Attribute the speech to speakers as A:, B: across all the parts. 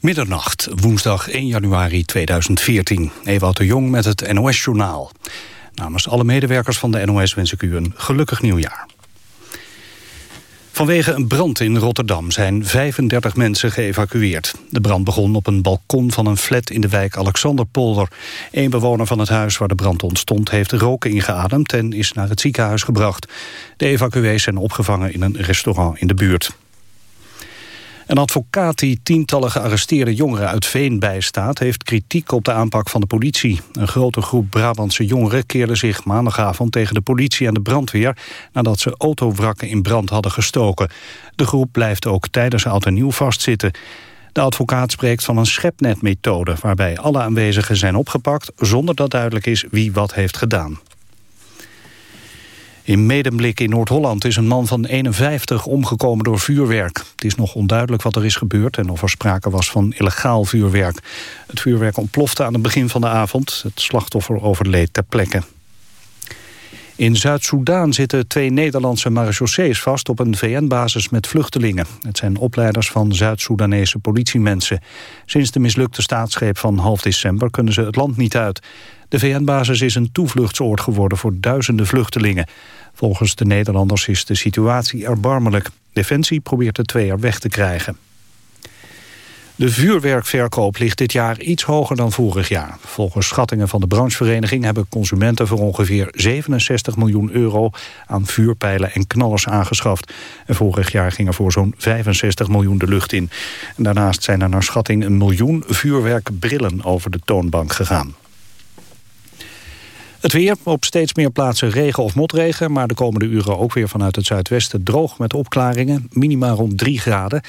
A: Middernacht, woensdag 1 januari 2014. Ewout de Jong met het NOS-journaal. Namens alle medewerkers van de NOS wens ik u een gelukkig nieuwjaar. Vanwege een brand in Rotterdam zijn 35 mensen geëvacueerd. De brand begon op een balkon van een flat in de wijk Alexanderpolder. Een bewoner van het huis waar de brand ontstond heeft roken ingeademd... en is naar het ziekenhuis gebracht. De evacuees zijn opgevangen in een restaurant in de buurt. Een advocaat die tientallen gearresteerde jongeren uit Veen bijstaat... heeft kritiek op de aanpak van de politie. Een grote groep Brabantse jongeren keerde zich maandagavond... tegen de politie en de brandweer... nadat ze autowrakken in brand hadden gestoken. De groep blijft ook tijdens oud en nieuw vastzitten. De advocaat spreekt van een schepnetmethode... waarbij alle aanwezigen zijn opgepakt... zonder dat duidelijk is wie wat heeft gedaan. In Medemblik in Noord-Holland is een man van 51 omgekomen door vuurwerk. Het is nog onduidelijk wat er is gebeurd en of er sprake was van illegaal vuurwerk. Het vuurwerk ontplofte aan het begin van de avond. Het slachtoffer overleed ter plekke. In Zuid-Soedan zitten twee Nederlandse marechaussees vast op een VN-basis met vluchtelingen. Het zijn opleiders van Zuid-Soedanese politiemensen. Sinds de mislukte staatsgreep van half december kunnen ze het land niet uit. De VN-basis is een toevluchtsoord geworden voor duizenden vluchtelingen. Volgens de Nederlanders is de situatie erbarmelijk. Defensie probeert de twee er weg te krijgen. De vuurwerkverkoop ligt dit jaar iets hoger dan vorig jaar. Volgens schattingen van de branchevereniging hebben consumenten voor ongeveer 67 miljoen euro aan vuurpijlen en knallers aangeschaft. En vorig jaar ging er voor zo'n 65 miljoen de lucht in. Daarnaast zijn er naar schatting een miljoen vuurwerkbrillen over de toonbank gegaan. Het weer, op steeds meer plaatsen regen of motregen... maar de komende uren ook weer vanuit het zuidwesten droog met opklaringen. Minimaal rond 3 graden.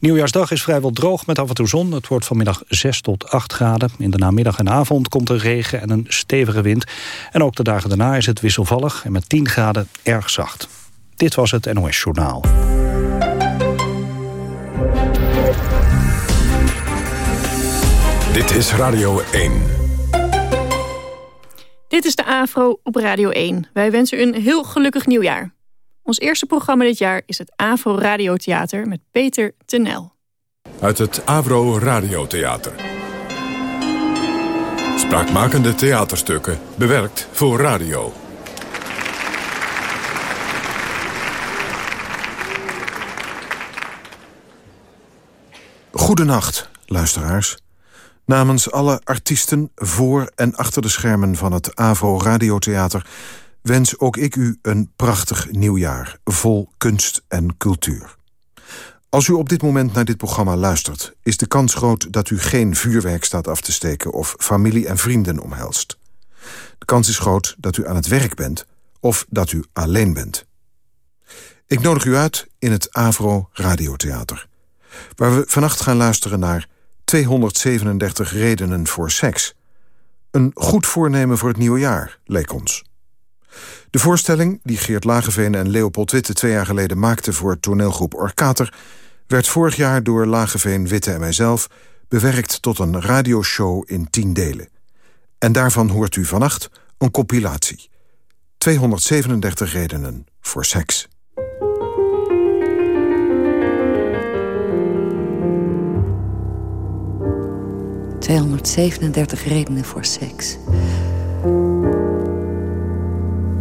A: Nieuwjaarsdag is vrijwel droog met af en toe zon. Het wordt vanmiddag 6 tot 8 graden. In de namiddag en avond komt er regen en een stevige wind. En ook de dagen daarna is het wisselvallig en met 10 graden erg zacht. Dit was het NOS Journaal.
B: Dit is Radio 1.
C: Dit is de AVRO op Radio 1. Wij wensen u een heel gelukkig nieuwjaar. Ons eerste programma dit jaar is het AVRO Radiotheater met Peter Tenel.
B: Uit het AVRO Radiotheater. Spraakmakende theaterstukken, bewerkt voor radio.
D: Goedenacht, luisteraars. Namens alle artiesten voor en achter de schermen van het AVRO Radiotheater... wens ook ik u een prachtig nieuwjaar, vol kunst en cultuur. Als u op dit moment naar dit programma luistert... is de kans groot dat u geen vuurwerk staat af te steken... of familie en vrienden omhelst. De kans is groot dat u aan het werk bent of dat u alleen bent. Ik nodig u uit in het AVRO Radiotheater... waar we vannacht gaan luisteren naar 237 redenen voor seks. Een goed voornemen voor het nieuwe jaar, leek ons. De voorstelling, die Geert Lageveen en Leopold Witte twee jaar geleden maakten voor toneelgroep Orkater, werd vorig jaar door Lageveen, Witte en mijzelf bewerkt tot een radioshow in tien delen. En daarvan hoort u vannacht een compilatie. 237 redenen voor seks.
E: 237 redenen voor seks.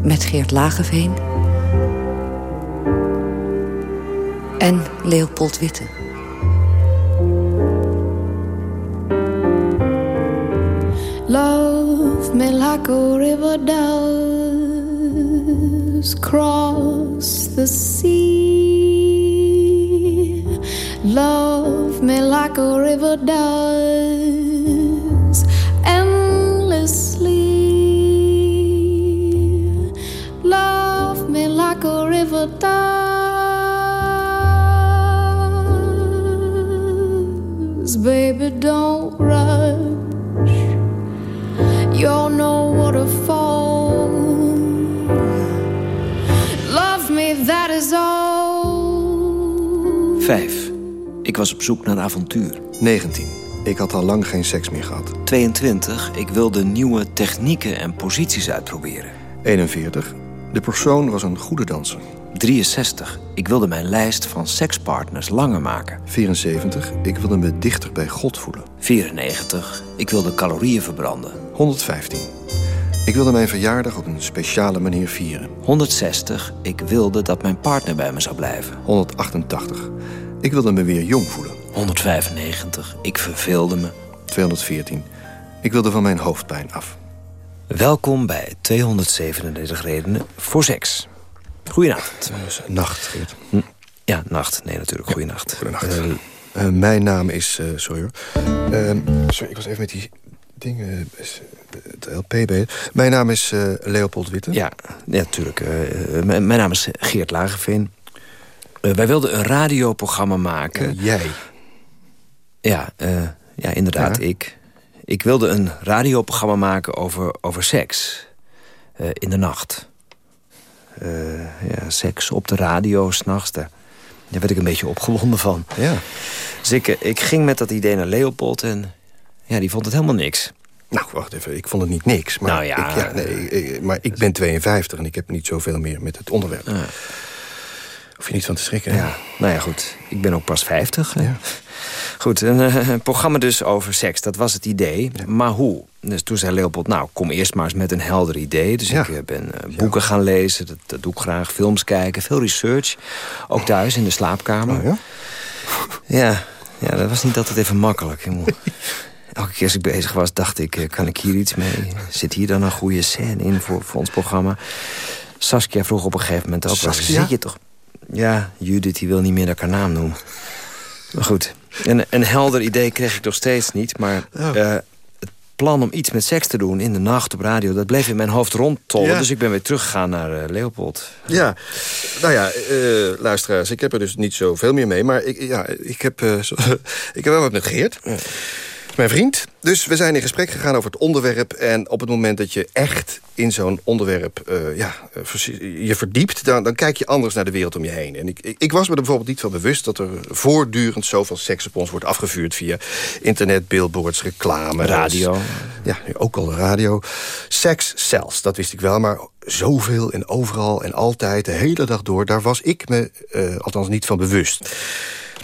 E: Met Geert Lageveen. En Leopold Witte.
F: Love me like a river does cross the sea. Love me like a river does river. Baby, don't rush. You're no waterfall. Love me, is all.
G: 5. Ik was op zoek naar avontuur.
H: 19. Ik had al lang geen seks meer gehad.
G: 22. Ik wilde nieuwe technieken en posities uitproberen.
H: 41. De persoon was een goede danser.
G: 63. Ik wilde mijn lijst van sekspartners langer maken.
H: 74. Ik wilde me dichter bij God voelen.
G: 94. Ik wilde calorieën verbranden.
H: 115. Ik wilde mijn verjaardag op een speciale manier vieren.
G: 160. Ik wilde dat mijn partner bij me zou blijven.
H: 188. Ik wilde me weer jong voelen.
G: 195. Ik verveelde me.
H: 214. Ik wilde van mijn hoofdpijn af.
G: Welkom bij 237 redenen voor seks. Goedenacht.
H: Nacht, Geert.
G: Hm. Ja, nacht. Nee, natuurlijk. Goedenacht.
H: Goedenacht. Uh, uh, mijn naam is... Uh, sorry hoor. Sorry, ik was even met die dingen... Het LP bezig. Mijn naam is Leopold Witte.
G: Ja, ja natuurlijk. mijn naam is Geert Lagerveen. wij wilden een radioprogramma maken.
H: jij?
G: Ja, ja inderdaad,
H: Ja.
G: ik. Ik wilde een radioprogramma maken over, over seks. Eh, in de nacht. Eh, ja, seks op de radio, s'nachts. Daar, daar werd ik een beetje opgewonden van.
H: Ja.
G: Dus ik, eh, ik ging met dat idee naar Leopold en ja, die vond het helemaal niks.
H: Nou, wacht even. Ik vond het niet niks. Maar
G: Nou ja,
H: ik, ja nee, ik- maar ik ben 52 en ik heb niet zoveel meer met het onderwerp.
G: Ja.
H: Hoef je niet van te schrikken. hè?
G: Ja, nou ja, goed. Ik ben ook pas 50. hè.
H: Ja.
G: Goed, een, eh, een programma dus over seks. Dat was het idee. Maar hoe? Dus toen zei Leopold, nou, kom eerst maar eens met een helder idee. Dus
H: Ja.
G: ik eh, ben eh, boeken gaan lezen. Dat, dat doe ik graag. Films kijken. Veel research. Ook thuis in de slaapkamer.
H: Oh, ja?
G: Ja, ja, dat was niet altijd even makkelijk. Elke keer als ik bezig was, dacht ik, kan ik hier iets mee? Zit hier dan een goede scène in voor, voor ons programma? Saskia vroeg op een gegeven moment ook,
H: Saskia?
G: zit je toch? Ja, Judith, die wil niet meer dat ik haar naam noem. Maar goed, een, een helder idee kreeg ik nog steeds niet. Maar
H: Oh.
G: eh, het plan om iets met seks te doen in de nacht op radio... dat bleef in mijn hoofd rondtollen.
H: Ja.
G: Dus ik ben weer teruggegaan naar eh, Leopold.
H: Ja, nou ja, eh, luisteraars, ik heb er dus niet zoveel meer mee. Maar ik, ja, ik, heb, ik heb wel wat met Geert, mijn vriend. Dus we zijn in gesprek gegaan over het onderwerp. En op het moment dat je echt in zo'n onderwerp eh, ja, eh, je verdiept... Dan, dan kijk je anders naar de wereld om je heen. En ik, ik, was me er bijvoorbeeld niet van bewust... dat er voortdurend zoveel seks op ons wordt afgevuurd... via internet, billboards, reclame.
G: Radio.
H: Ja, ook al de radio. Seks zelfs, dat wist ik wel, maar zoveel en overal en altijd, de hele dag door... daar was ik me eh, althans niet van bewust.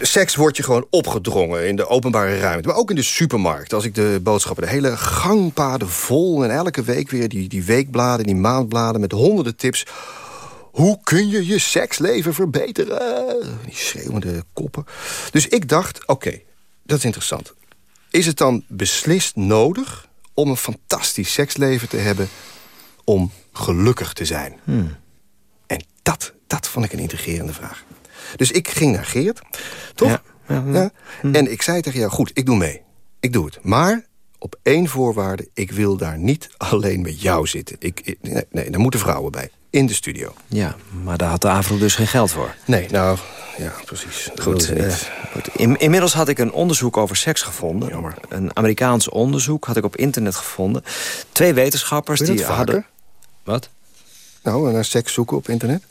H: Seks wordt je gewoon opgedrongen in de openbare ruimte. Maar ook in de supermarkt. Als ik de boodschappen, de hele gangpaden vol... en elke week weer die, die weekbladen, die maandbladen... met honderden tips. Hoe kun je je seksleven verbeteren? Die schreeuwende koppen. Dus ik dacht, oké, dat is interessant. Is het dan beslist nodig om een fantastisch seksleven te hebben... om gelukkig te zijn? En dat, dat vond ik een intrigerende vraag. Dus ik ging naar Geert, toch?
G: Ja, ja, ja.
H: Ja? En ik zei tegen jou, goed, ik doe mee. Ik doe het. Maar op één voorwaarde, ik wil daar niet alleen met jou zitten. Ik, ik- nee, nee, daar moeten vrouwen bij. In de studio.
G: Ja, maar daar had de AVRO dus geen geld voor.
H: Nee, nou, ja, precies.
G: Goed, eh, goed. In- inmiddels had ik een onderzoek over seks gevonden.
H: Jammer.
G: Een Amerikaans onderzoek had ik op internet gevonden. Twee wetenschappers die
H: vaker?
G: hadden... Wat?
H: Nou, naar seks zoeken op internet?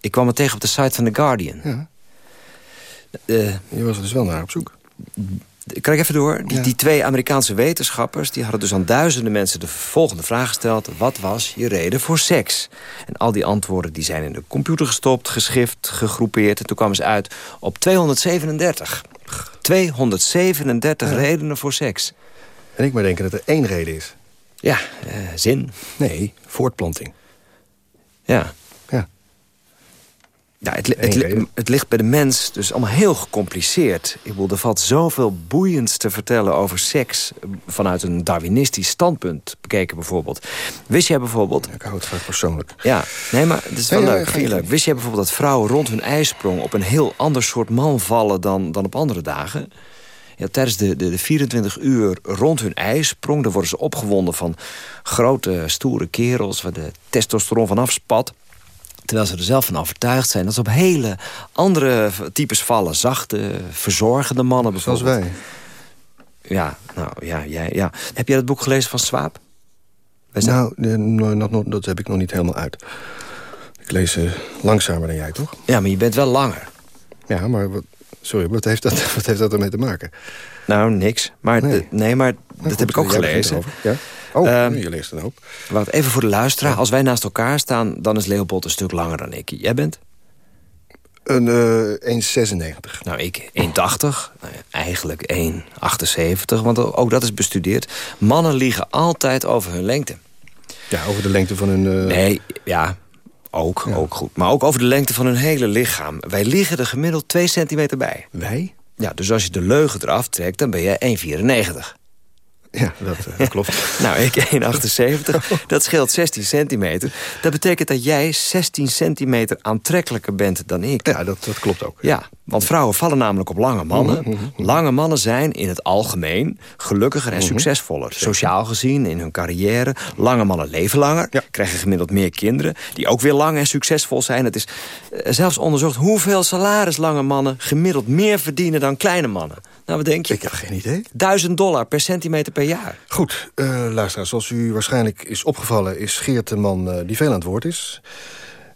G: Ik kwam het tegen op de site van The Guardian.
H: Ja.
G: Eh,
H: Je was er dus wel naar op zoek.
G: ik even door? Die,
H: Ja.
G: die twee Amerikaanse wetenschappers... die hadden dus aan duizenden mensen de volgende vraag gesteld. Wat was je reden voor seks? En al die antwoorden die zijn in de computer gestopt, geschift, gegroepeerd. En toen kwamen ze uit op 237. 237 redenen voor seks.
H: En ik maar denken dat er één reden is.
G: Ja, eh, zin.
H: Nee, voortplanting.
G: Ja.
H: Ja.
G: Het, het, ligt bij de mens dus allemaal heel gecompliceerd. Ik bedoel, er valt zoveel boeiends te vertellen over seks... eh, vanuit een Darwinistisch standpunt bekeken bijvoorbeeld. Wist jij bijvoorbeeld...
H: Ik hou het graag persoonlijk.
G: Ja, nee, maar het is wel
H: Ja, ja,
G: leuk, leuk. Wist jij bijvoorbeeld dat vrouwen rond hun ijsprong... op een heel ander soort man vallen dan, dan op andere dagen? Ja, tijdens de, de, de 24 uur rond hun ijsprong... dan worden ze opgewonden van grote, stoere kerels... waar de testosteron van afspat. Terwijl ze er zelf van overtuigd zijn dat ze op hele andere types vallen. Zachte, verzorgende mannen
H: Zoals
G: bijvoorbeeld.
H: wij.
G: Ja, nou ja, jij, ja. Heb jij dat boek gelezen van Swaap?
H: Nou, eh, nog- nog- dat heb ik nog niet helemaal uit. Ik lees eh, langzamer dan jij, toch?
G: Ja, maar je bent wel langer.
H: Ja, maar wat, sorry, wat heeft, dat, wat heeft dat ermee te maken?
G: Nou, niks. Maar,
H: Nee.
G: maar
H: Nou,
G: dat
H: goed,
G: heb ik ook gelezen.
H: Ja? Oh,
G: Ehm,
H: je leest een hoop.
G: Wacht, even voor de luisteraar. Als wij naast elkaar staan, dan is Leopold een stuk langer dan ik. Jij bent?
H: Een uh, 1,96.
G: Nou, ik 1,80. Nou eigenlijk 1,78, want ook dat is bestudeerd. Mannen liegen altijd over hun lengte.
H: Ja, over de lengte van hun... Uh...
G: Nee, ja, ook, ook goed. Maar ook over de lengte van hun hele lichaam. Wij liggen er gemiddeld 2 centimeter bij.
H: Wij?
G: Ja, dus als je de leugen eraf trekt, dan ben je 1,94.
H: Ja, dat uh, klopt.
G: nou, ik 1,78. dat scheelt 16 centimeter. Dat betekent dat jij 16 centimeter aantrekkelijker bent dan ik.
H: Ja, dat, dat klopt ook.
G: Ja, want vrouwen vallen namelijk op lange mannen. Mhm, mhm, mhm. Lange mannen zijn in het algemeen gelukkiger en succesvoller. Sociaal gezien, in hun carrière. Lange mannen leven langer, krijgen gemiddeld meer kinderen... die ook weer lang en succesvol zijn. Het is uh, zelfs onderzocht hoeveel salaris lange mannen... gemiddeld meer verdienen dan kleine mannen. Nou, wat denk je?
H: Ik heb geen idee.
G: Duizend dollar per centimeter per jaar.
H: Goed, uh, luisteraars, zoals u waarschijnlijk is opgevallen... is Geert de man uh, die veel aan het woord is.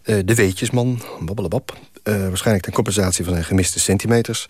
H: Uh, de weetjesman, babbelebab. waarschijnlijk ten compensatie van zijn gemiste centimeters.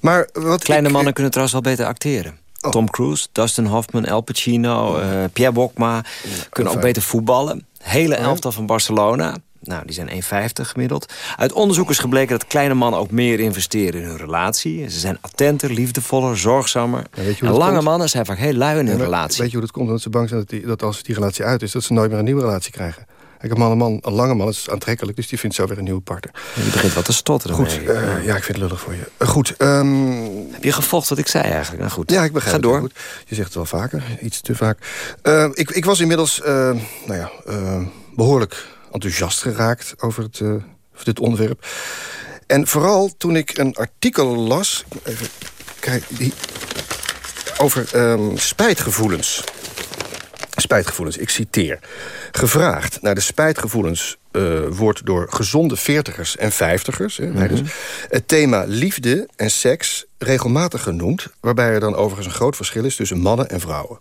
H: Maar wat
G: Kleine mannen kunnen trouwens wel beter acteren. Oh. Tom Cruise, Dustin Hoffman, Al Pacino, Pierre Bokma... kunnen ook beter voetballen. Hele oh elftal van Barcelona. Nou, die zijn 1,50 gemiddeld. Uit onderzoek is gebleken dat kleine mannen ook meer investeren in hun relatie. Ze zijn attenter, liefdevoller, zorgzamer. en lange mannen zijn vaak heel lui in hun relatie.
H: Weet je hoe dat komt? Dat ze bang zijn dat, die, dat als die relatie uit is... dat ze nooit meer een nieuwe relatie krijgen. Kijk, een, man, een, man, een lange man is aantrekkelijk, dus die vindt zo weer een nieuwe partner.
G: Je begint wat te stotteren.
H: Goed, uh, ja, ik vind het lullig voor je. Uh, goed. Um...
G: Heb je gevolgd wat ik zei eigenlijk? Nou goed.
H: Ja, ik begrijp
G: Ga door.
H: Goed. Je zegt het wel vaker, iets te vaak. Uh, ik, ik was inmiddels, nou ja, behoorlijk enthousiast geraakt over, het, uh, over dit onderwerp. En vooral toen ik een artikel las... Even kijken, die, over um, spijtgevoelens. Spijtgevoelens, ik citeer. Gevraagd naar de spijtgevoelens uh, wordt door gezonde veertigers en vijftigers... Mm -hmm. het thema liefde en seks regelmatig genoemd... waarbij er dan overigens een groot verschil is tussen mannen en vrouwen.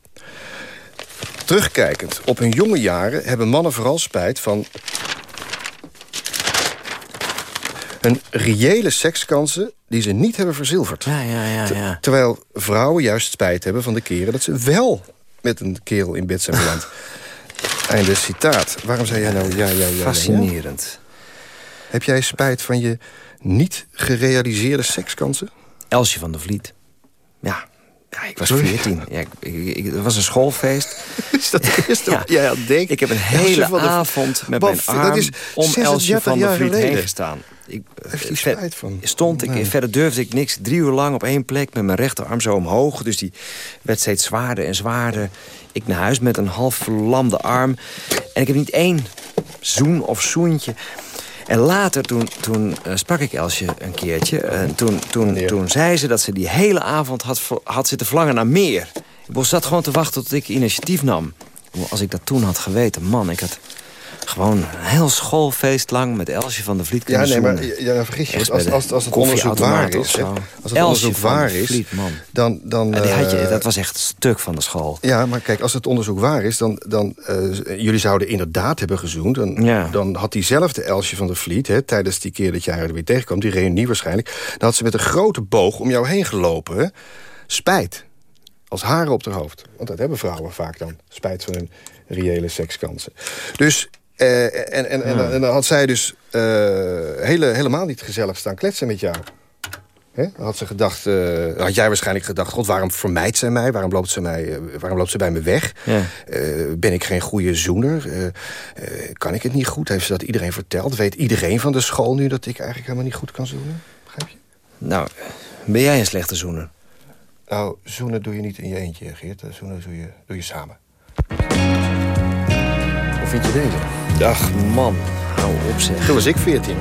H: Terugkijkend op hun jonge jaren hebben mannen vooral spijt van... hun reële sekskansen die ze niet hebben verzilverd.
G: Ja, ja, ja, ja.
H: terwijl vrouwen juist spijt hebben van de keren... dat ze wel met een kerel in bed zijn beland. Einde citaat. Waarom zei jij nou ja, ja, ja?
G: Fascinerend.
H: Heb jij spijt van je niet gerealiseerde sekskansen?
G: Elsje van der Vliet. Ja, ja, ik was 14. Ja, ik, het was een schoolfeest.
H: Is dat de eerste ja. jij denk?
G: Ik heb een hele avond met mijn arm om Elsje van der Vliet heen gestaan.
H: Ik, die spijt van?
G: Stond ik, verder durfde ik niks. Drie uur lang op één plek met mijn rechterarm zo omhoog. Dus die werd steeds zwaarder en zwaarder. Ik naar huis met een half verlamde arm. En ik heb niet één zoen of zoentje en later, toen, toen uh, sprak ik Elsje een keertje. En toen, toen, toen zei ze dat ze die hele avond had, had zitten verlangen naar meer. Ik zat gewoon te wachten tot ik initiatief nam. Als ik dat toen had geweten, man, ik had gewoon een heel schoolfeest lang met Elsje van de Vliet
H: kunnen Ja, nee, maar ja, vergis je. Als, als, als het onderzoek waar is, als het onderzoek waar is, Vliet, dan... dan
G: die had je, eh, dat was echt stuk van de school.
H: Ja, maar kijk, als het onderzoek waar is, dan... dan uh, jullie zouden inderdaad hebben gezoend. Dan, ja. dan had diezelfde Elsje van de Vliet, hè, tijdens die keer dat jij er weer tegenkwam, die reunie waarschijnlijk, dan had ze met een grote boog om jou heen gelopen. Hè? Spijt. Als haren op haar hoofd. Want dat hebben vrouwen vaak dan. Spijt van hun reële sekskansen. Dus en, en, en, en, dan had zij dus uh, hele, helemaal niet gezellig staan kletsen met jou. Hè? Had, ze gedacht, uh, had jij waarschijnlijk gedacht... God, waarom vermijdt zij mij? Waarom loopt ze, mij, waarom loopt ze bij me weg? Ja. ben ik geen goede zoener? kan ik het niet goed? Heeft ze dat iedereen verteld? Weet iedereen van de school nu dat ik eigenlijk helemaal niet goed kan zoenen? Begrijp je?
G: Nou, ben jij een slechte zoener?
H: Nou, zoenen doe je niet in je eentje, Geert. Zoenen doe je, doe je samen. Hoe vind je deze?
G: Ach man, hou op zeg.
H: Toen was ik 14.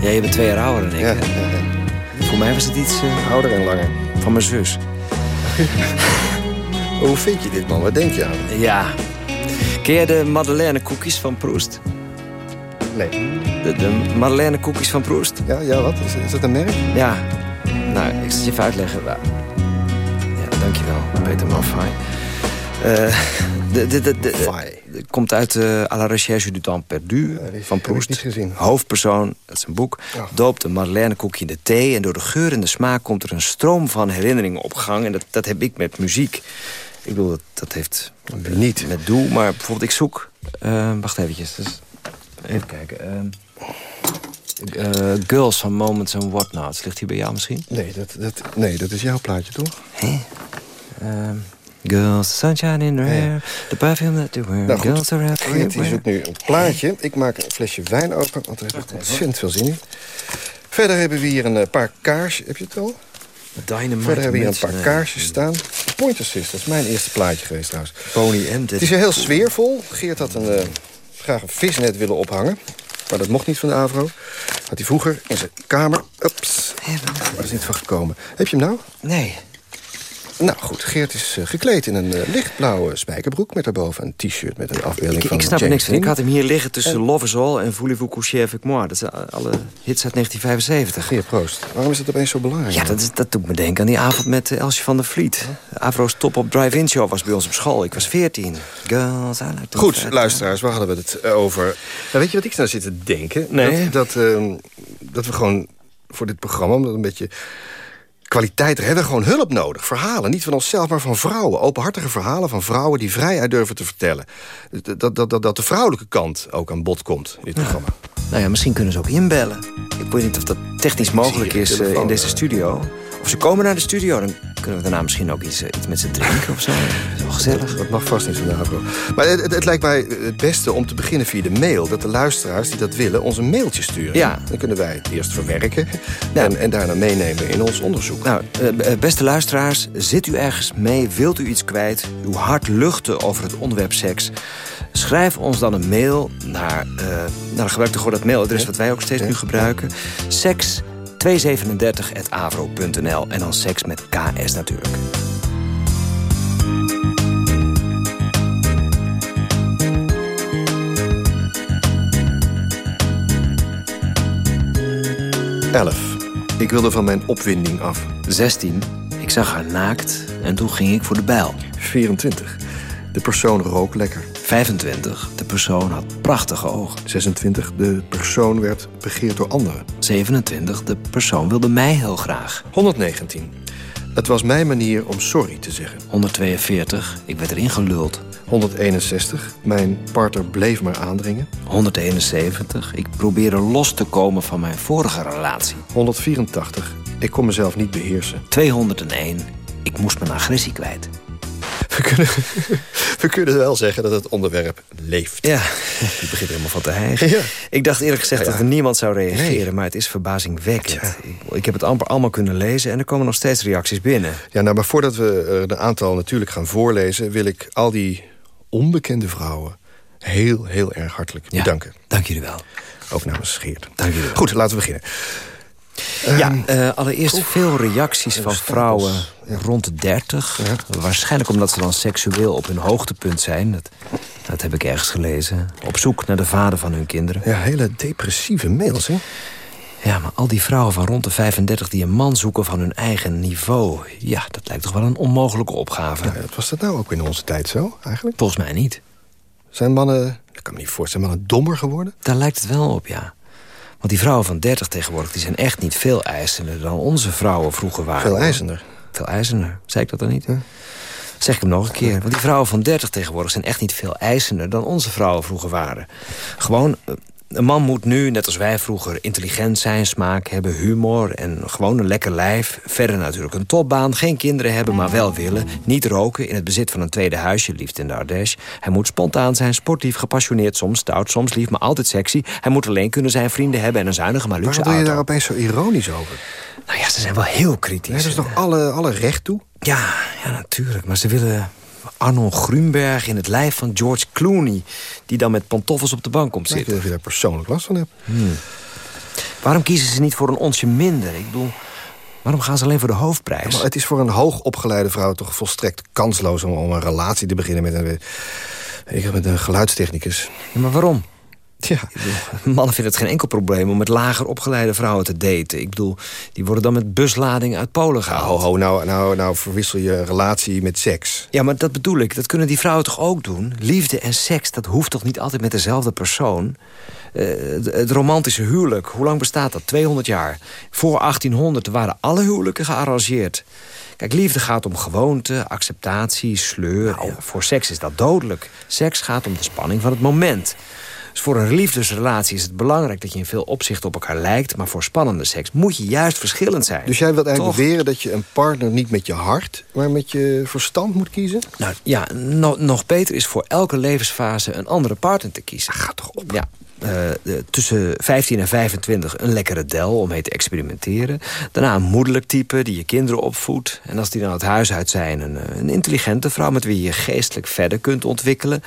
G: Ja, je bent twee jaar ouder dan ik. Ja, Voor mij was het iets... Uh,
H: ouder en langer.
G: Van mijn zus.
H: Hoe vind je dit, man? Wat denk je aan?
G: Ja. Ken je de Madeleine koekjes van Proest?
H: Nee.
G: De, de Madeleine koekjes van Proest?
H: Ja, ja wat? Is, is dat een merk?
G: Ja. Nou, ik zal je even uitleggen. Ja, dankjewel, Peter Maffay. Uh, de, de, de, de, komt uit uh, À la recherche du temps perdu van Proust. Hoofdpersoon, dat is een boek, doopt een Madeleine koekje in de thee... en door de geur en de smaak komt er een stroom van herinneringen op gang. En dat, dat heb ik met muziek. Ik bedoel, dat, dat heeft
H: niet
G: met doel, maar bijvoorbeeld ik zoek... Uh, wacht eventjes, even kijken. Uh, Uh, Girls van Moments and Whatnots. Ligt hier bij jou misschien?
H: Nee, dat, dat, nee, dat is jouw plaatje, toch?
G: Hé? Um, girls, sunshine in the air, the perfume that you wear.
H: Nou,
G: girls are everywhere.
H: Zoekt nu een plaatje. Ik maak een flesje wijn open, want er heb ik ontzettend veel zin in. Verder hebben we hier een eh, paar kaarsjes. Heb je het al?
G: Dynamite
H: Verder hebben we hier een paar kaarsjes staan. Pointer Sisters, mijn eerste plaatje geweest trouwens.
G: Pony en
H: Het is heel sfeervol. Geert had een, eh, graag een visnet willen ophangen. Maar dat mocht niet van de AVRO. Had hij vroeger in zijn kamer. Ups. Waar is niet van gekomen? Heb je hem nou?
G: Nee.
H: Nou goed, Geert is uh, gekleed in een uh, lichtblauwe spijkerbroek... met daarboven een t-shirt met een afbeelding
G: ik,
H: van
G: Ik snap er niks van. Ik had hem hier liggen tussen Love is All en Voulez-vous coucher avec moi. Dat zijn alle hits uit 1975.
H: Geert, proost. Waarom is dat opeens zo belangrijk?
G: Ja, dat, is, dat doet me denken aan die avond met uh, Elsje van der Vliet. Avro's Top op Drive-In Show was bij ons op school. Ik was 14. Girls, I like
H: Goed, luisteraars, waar hadden we het over? Nou, weet je wat ik nou zit te denken?
G: Nee.
H: Dat, dat, ehm, dat we gewoon voor dit programma, omdat een beetje kwaliteit er hebben, we gewoon hulp nodig. Verhalen, niet van onszelf, maar van vrouwen. Openhartige verhalen van vrouwen die vrijheid durven te vertellen. Dat, dat, dat, dat de vrouwelijke kant ook aan bod komt in dit programma.
G: Nou ja, misschien kunnen ze ook inbellen. Ik weet niet of dat technisch mogelijk is eh, in deze studio. Of ze komen naar de studio, dan kunnen we daarna misschien ook iets, eh, iets met ze drinken of zo. Zo gezellig.
H: Dat mag vast niet van de AVRO. Maar het, het, het lijkt mij het beste om te beginnen via de mail. Dat de luisteraars die dat willen ons een mailtje sturen.
G: Ja.
H: Dan kunnen wij het eerst verwerken
G: Ja.
H: en, en daarna meenemen in ons onderzoek.
G: Nou, eh, beste luisteraars, zit u ergens mee, wilt u iets kwijt... uw hart luchten over het onderwerp seks... schrijf ons dan een mail naar... eh nou, gebruik toch gewoon dat mailadres wat wij ook steeds nu gebruiken. Seks 237.avro.nl en dan seks met KS natuurlijk.
H: Elf. Ik wilde van mijn opwinding af.
G: 16. Ik zag haar naakt en toen ging ik voor de bijl.
H: 24. De persoon rook lekker.
G: 25. De persoon had prachtige ogen.
H: 26. De persoon werd begeerd door anderen.
G: 27. De persoon wilde mij heel graag.
H: 119. Het was mijn manier om sorry te zeggen.
G: 142. Ik werd erin geluld.
H: 161. Mijn partner bleef maar aandringen.
G: 171. Ik probeerde los te komen van mijn vorige relatie.
H: 184. Ik kon mezelf niet beheersen.
G: 201. Ik moest mijn agressie kwijt.
H: We kunnen, we kunnen wel zeggen dat het onderwerp leeft.
G: Ja, ik begin er helemaal van te hijgen.
H: Ja.
G: Ik dacht eerlijk gezegd
H: Ja, ja.
G: dat er niemand zou reageren...
H: Nee.
G: maar het is verbazingwekkend. Ik, heb het amper allemaal kunnen lezen... en er komen nog steeds reacties binnen.
H: Ja, nou, maar voordat we er een aantal natuurlijk gaan voorlezen... wil ik al die onbekende vrouwen heel, heel erg hartelijk bedanken.
G: Dank jullie wel.
H: Ook namens Geert.
G: Dank jullie wel.
H: Goed, laten we beginnen.
G: Ja, eh, allereerst veel reacties van vrouwen rond de 30. Waarschijnlijk omdat ze dan seksueel op hun hoogtepunt zijn. Dat, dat heb ik ergens gelezen. Op zoek naar de vader van hun kinderen.
H: Ja, hele depressieve mails, hè?
G: Ja, maar al die vrouwen van rond de 35 die een man zoeken van hun eigen niveau... ja, dat lijkt toch wel een onmogelijke opgave.
H: Ja, was dat nou ook in onze tijd zo, eigenlijk?
G: Volgens mij niet.
H: Zijn mannen, ik kan me niet voorstellen, mannen dommer geworden?
G: Daar lijkt het wel op, ja. Want die vrouwen van 30 tegenwoordig... die zijn echt niet veel eisender dan onze vrouwen vroeger waren.
H: Veel eisender.
G: Veel eisender. Zei ik dat dan niet? Zeg ik hem nog een keer. Want die vrouwen van 30 tegenwoordig zijn echt niet veel eisender... dan onze vrouwen vroeger waren. Gewoon, eh, een man moet nu, net als wij vroeger... intelligent zijn, smaak hebben, humor en gewoon een lekker lijf. Verder natuurlijk een topbaan, geen kinderen hebben, maar wel willen. Niet roken, in het bezit van een tweede huisje, liefst in de Ardèche. Hij moet spontaan zijn, sportief, gepassioneerd, soms stout, soms lief... maar altijd sexy. Hij moet alleen kunnen zijn, vrienden hebben en een zuinige maar luxe
H: Waarom doe je daar opeens zo ironisch over?
G: Nou ja, ze zijn wel heel kritisch.
H: Hebben ze toch alle, alle recht toe?
G: Ja, ja, natuurlijk. Maar ze willen Arnold Grunberg in het lijf van George Clooney... die dan met pantoffels op de bank komt
H: Ik weet
G: zitten.
H: of je daar persoonlijk last van hebt.
G: Waarom kiezen ze niet voor een onsje minder? Ik bedoel, waarom gaan ze alleen voor de hoofdprijs?
H: Maar het is voor een hoogopgeleide vrouw toch volstrekt kansloos... om, om een relatie te beginnen met een, ik, met een geluidstechnicus.
G: Ja, maar waarom?
H: Ja,
G: Mannen vinden het geen enkel probleem om met lager opgeleide vrouwen te daten. Ik bedoel, die worden dan met buslading uit Polen gehaald.
H: ho, ho, nou, nou, nou verwissel je relatie met seks.
G: Ja, maar dat bedoel ik. Dat kunnen die vrouwen toch ook doen? Liefde en seks, dat hoeft toch niet altijd met dezelfde persoon? Eh, het, romantische huwelijk, hoe lang bestaat dat? 200 jaar. Voor 1800 waren alle huwelijken gearrangeerd. Kijk, liefde gaat om gewoonte, acceptatie, sleur. Ja, voor seks is dat dodelijk. Seks gaat om de spanning van het moment. Dus voor een liefdesrelatie is het belangrijk dat je in veel opzichten op elkaar lijkt... maar voor spannende seks moet je juist verschillend zijn.
H: Dus jij wilt eigenlijk
G: Toch?
H: beweren dat je een partner niet met je hart... maar met je verstand moet kiezen?
G: Nou ja, no- nog beter is voor elke levensfase een andere partner te kiezen. Ga toch op. Ja. Eh, de- tussen 15 en 25 een lekkere del om mee te experimenteren. Daarna een moederlijk type die je kinderen opvoedt. En als die dan het huis uit zijn, een, eh, een intelligente vrouw... met wie je geestelijk verder kunt ontwikkelen.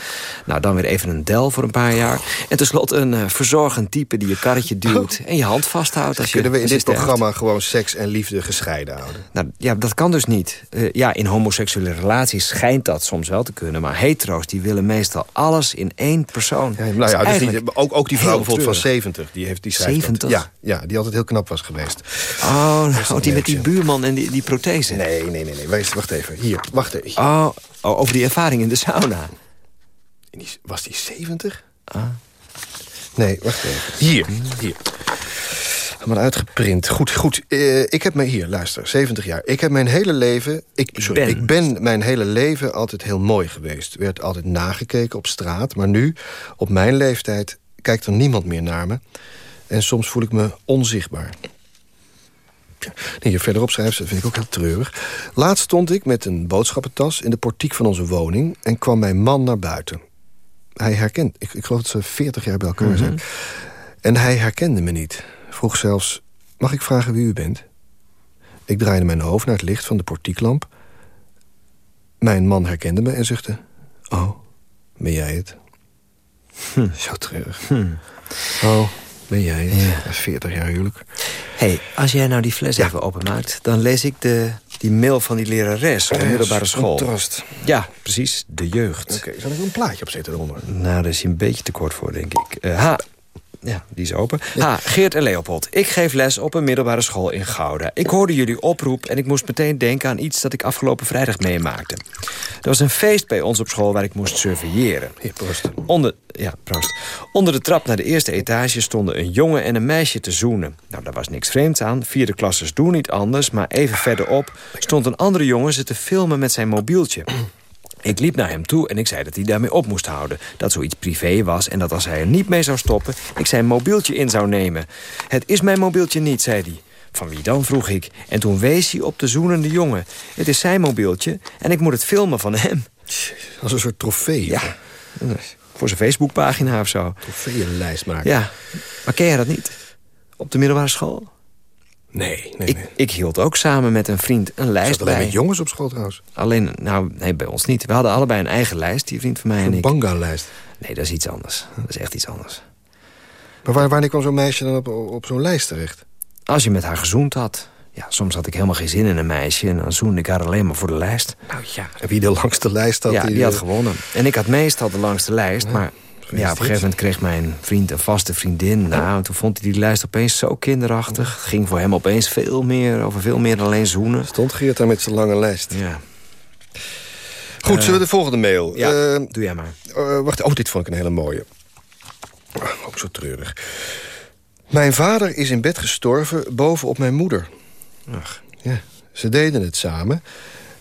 G: Nou, dan weer even een del voor een paar jaar. En tenslotte een eh, verzorgend type die je karretje duwt... en je hand vasthoudt als je
H: Kunnen we in dit
G: sterft.
H: programma gewoon seks en liefde gescheiden houden?
G: Nou, ja, dat kan dus niet. Eh, ja, in homoseksuele relaties schijnt dat soms wel te kunnen... maar hetero's die willen meestal alles in één persoon.
H: Ja, nou ja, dus die- ook, ook die vrouw bijvoorbeeld van
G: treurig.
H: 70, die heeft die schrijft dat.
G: 70?
H: Ja, ja, die altijd heel knap was geweest.
G: Oh, oh
H: een
G: die met die buurman en die, die prothese.
H: Nee, nee, nee, nee. Wees, wacht even. Hier, wacht even.
G: Oh, oh, over die ervaring in de sauna.
H: En die- Was die 70?
G: Ah.
H: Nee, wacht even. Hier, hier. Helemaal uitgeprint. Goed, goed. Eh, ik heb me hier, luister, 70 jaar. Ik heb mijn hele leven... Ik, sorry,
G: ben.
H: ik ben mijn hele leven altijd heel mooi geweest. Werd altijd nagekeken op straat. Maar nu, op mijn leeftijd, kijkt er niemand meer naar me. En soms voel ik me onzichtbaar. Ja, Hier verderop schrijft ze, dat vind ik ook heel treurig. Laatst stond ik met een boodschappentas in de portiek van onze woning... en kwam mijn man naar buiten. Hij herkent, ik, ik geloof dat ze 40 jaar bij elkaar zijn. En hij herkende me niet. Vroeg zelfs, mag ik vragen wie u bent? Ik draaide mijn hoofd naar het licht van de portieklamp. Mijn man herkende me en zuchtte... Oh, ben jij het? Zo treurig. Oh, ben jij het? 40 jaar huwelijk.
G: hey, als jij nou die fles even openmaakt... dan lees ik de, die mail van die lerares op de middelbare school.
H: Contrast.
G: Ja, precies, de jeugd.
H: Oké, zal ik er een plaatje op zetten eronder?
G: Nou, daar is hij een beetje te kort voor, denk ik. Eh, ha, ja, die is open. Ha, Geert en Leopold. Ik geef les op een middelbare school in Gouda. Ik hoorde jullie oproep en ik moest meteen denken aan iets... dat ik afgelopen vrijdag meemaakte. Er was een feest bij ons op school waar ik moest surveilleren. Onder, ja, proost. Onder de trap naar de eerste etage stonden een jongen en een meisje te zoenen. Nou, daar was niks vreemds aan. Vierde klassers doen niet anders. Maar even verderop stond een andere jongen ze te filmen met zijn mobieltje. Ik liep naar hem toe en ik zei dat hij daarmee op moest houden. Dat zoiets privé was en dat als hij er niet mee zou stoppen... ik zijn mobieltje in zou nemen. Het is mijn mobieltje niet, zei hij. Van wie dan, vroeg ik. En toen wees hij op de zoenende jongen. Het is zijn mobieltje en ik moet het filmen van hem.
H: Als een soort trofee.
G: Ja, voor zijn Facebookpagina of zo.
H: Trofeeënlijst maken.
G: Ja, maar ken jij dat niet? Op de middelbare school?
H: Nee, nee,
G: Ik,
H: nee.
G: ik hield ook samen met een vriend een lijst
H: dat alleen
G: bij.
H: met jongens op school trouwens?
G: Alleen, nou, nee, bij ons niet. We hadden allebei een eigen lijst, die vriend van mij en
H: Een
G: ik.
H: banga-lijst.
G: Nee, dat is iets anders. Dat is echt iets anders.
H: Maar waar, wanneer kwam zo'n meisje dan op, op zo'n lijst terecht?
G: Als je met haar gezoend had. Ja, soms had ik helemaal geen zin in een meisje... en dan zoende ik haar alleen maar voor de lijst.
H: Nou ja. En wie de langste lijst had?
G: ja, die had gewonnen. En ik had meestal de langste lijst, maar... Ja, op een gegeven moment kreeg mijn vriend een vaste vriendin. Nou, en toen vond hij die lijst opeens zo kinderachtig. Het ging voor hem opeens veel meer over veel meer dan alleen zoenen.
H: Stond Geert daar met zijn lange lijst.
G: Ja,
H: Goed, zullen we de volgende mail?
G: ja
H: Eh,
G: doe jij maar.
H: eh, wacht, oh, dit vond ik een hele mooie. Ah, ook zo treurig. Mijn vader is in bed gestorven bovenop mijn moeder.
G: Ach.
H: Ja, ze deden het samen.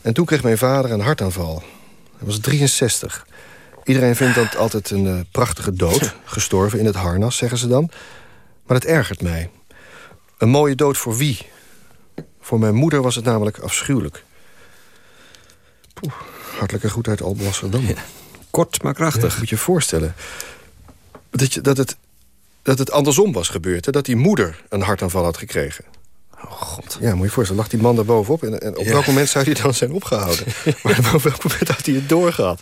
H: En toen kreeg mijn vader een hartaanval. Hij was 63. Iedereen vindt dat altijd een eh, prachtige dood. Gestorven in het harnas, zeggen ze dan. Maar het ergert mij. Een mooie dood voor wie? Voor mijn moeder was het namelijk afschuwelijk. Poeh, hartelijke goed uit Alblasserdam.
G: Kort maar krachtig.
H: Ja, moet je je voorstellen. Dat, je, dat, het, dat het andersom was gebeurd. Hè? Dat die moeder een hartaanval had gekregen.
G: Oh god.
H: Ja, moet je je voorstellen. Lag die man daar bovenop. En, en op
G: Ja.
H: welk moment zou hij dan zijn opgehouden? maar op welk moment had hij het doorgehad?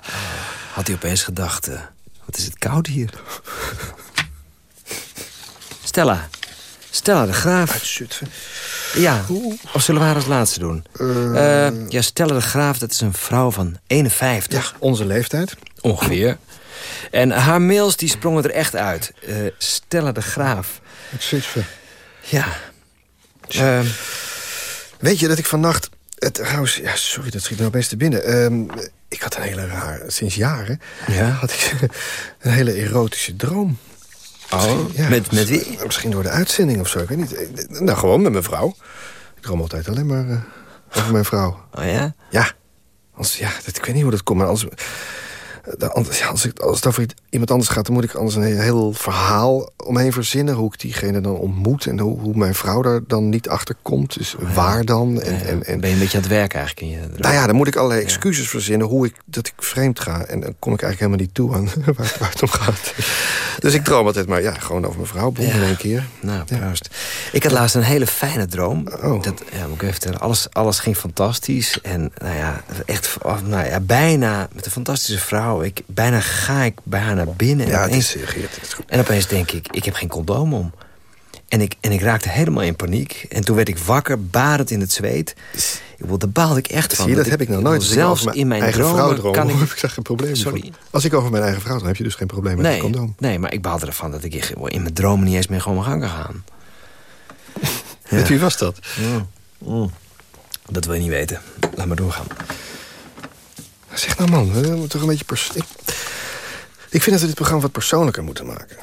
G: Had hij opeens gedacht, eh, wat is het koud hier? Stella. Stella de Graaf.
H: Uit Zutphen.
G: Ja, of zullen we haar als laatste doen? Eh, ja, Stella de Graaf, dat is een vrouw van 51.
H: Ja, onze leeftijd.
G: Ongeveer. En haar mails die sprongen er echt uit. Eh, Stella de Graaf.
H: Uit Zutphen.
G: Ja. Ehm,
H: Weet je dat ik vannacht... Het, ja, sorry, dat schiet nou opeens te binnen. Ik had een hele raar... Sinds jaren
G: ja.
H: had ik een hele erotische droom.
G: Oh,
H: Ja,
G: met, met wie?
H: Misschien door de uitzending of zo, ik weet niet. Nou, gewoon met mijn vrouw. Ik droom altijd alleen maar eh, over mijn vrouw.
G: Oh ja?
H: Ja, als, ja dat, ik weet niet hoe dat komt, maar als, eh, als, ik, als het over iemand anders gaat... dan moet ik anders een heel verhaal omheen verzinnen... hoe ik diegene dan ontmoet en hoe, hoe mijn vrouw daar dan niet achter komt. Dus waar dan? En, en, en,
G: ben je een beetje aan het werk eigenlijk? In je
H: nou ja, dan moet ik allerlei excuses verzinnen... hoe ik, dat ik vreemd ga. En dan kom ik eigenlijk helemaal niet toe aan waar, waar het om gaat. dus ik droom altijd maar ja, gewoon over mijn vrouw. Boem in één keer.
G: Nou, proost. Ik had laatst een hele fijne droom.
H: Oh.
G: Dat, ja, moet ik even vertellen. Alles, alles ging fantastisch. En nou ja, echt nou ja, bijna met een fantastische vrouw. Ik, bijna ga ik bij haar naar binnen.
H: Ja,
G: en
H: opeens, het is, Geert, het is goed.
G: En opeens denk ik, ik heb geen condoom om. En ik, en ik raakte helemaal in paniek. En toen werd ik wakker, barend in het zweet. Ik daar baalde ik echt van.
H: Zie je, dat heb ik nog nooit.
G: Zelfs in mijn
H: eigen
G: dromen
H: vrouw
G: kan ik...
H: ik geen probleem
G: Sorry.
H: Van. Als ik over mijn eigen vrouw droom, heb je dus geen probleem met
G: nee,
H: een condoom.
G: Nee, maar ik baalde ervan dat ik in mijn dromen niet eens meer gewoon mijn gang kan gaan.
H: Met wie was dat?
G: Mm. Dat wil je niet weten. Laat maar doorgaan.
H: Zeg nou man, we moeten toch een beetje... Pers ik, ik vind dat we dit programma wat persoonlijker moeten maken.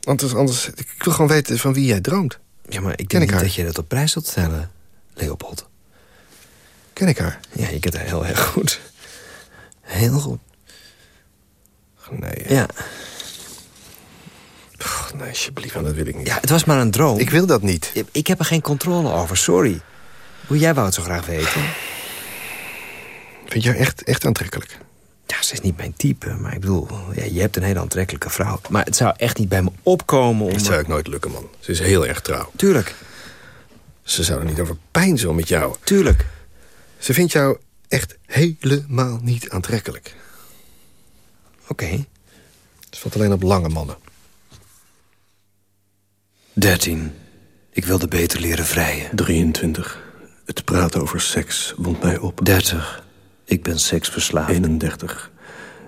H: Want anders, ik wil gewoon weten van wie jij droomt.
G: Ja, maar ik denk
H: ik
G: niet dat je dat op prijs zult stellen, Leopold.
H: Ken ik haar?
G: Ja, je kent haar heel erg goed. Heel goed.
H: Nee,
G: Ja.
H: Pff, nee alsjeblieft, dat wil ik niet.
G: ja, het was maar een droom.
H: Ik wil dat niet.
G: Ik, ik heb er geen controle over, sorry. Hoe jij wou het zo graag weten.
H: Vind jij echt, echt aantrekkelijk?
G: Ja, ze is niet mijn type, maar ik bedoel... Ja, je hebt een hele aantrekkelijke vrouw. Maar het zou echt niet bij me opkomen om...
H: Dat zou ik nooit lukken, man. Ze is heel erg trouw.
G: Tuurlijk,
H: Ze zou er niet over pijnzen met jou.
G: tuurlijk.
H: Ze vindt jou echt helemaal niet aantrekkelijk.
G: Oké.
H: Ze valt alleen op lange mannen.
G: 13. Ik wilde beter leren vrijen.
I: 23. Het praten over seks wond mij op.
G: 30. Ik ben seksverslaafd.
I: 31.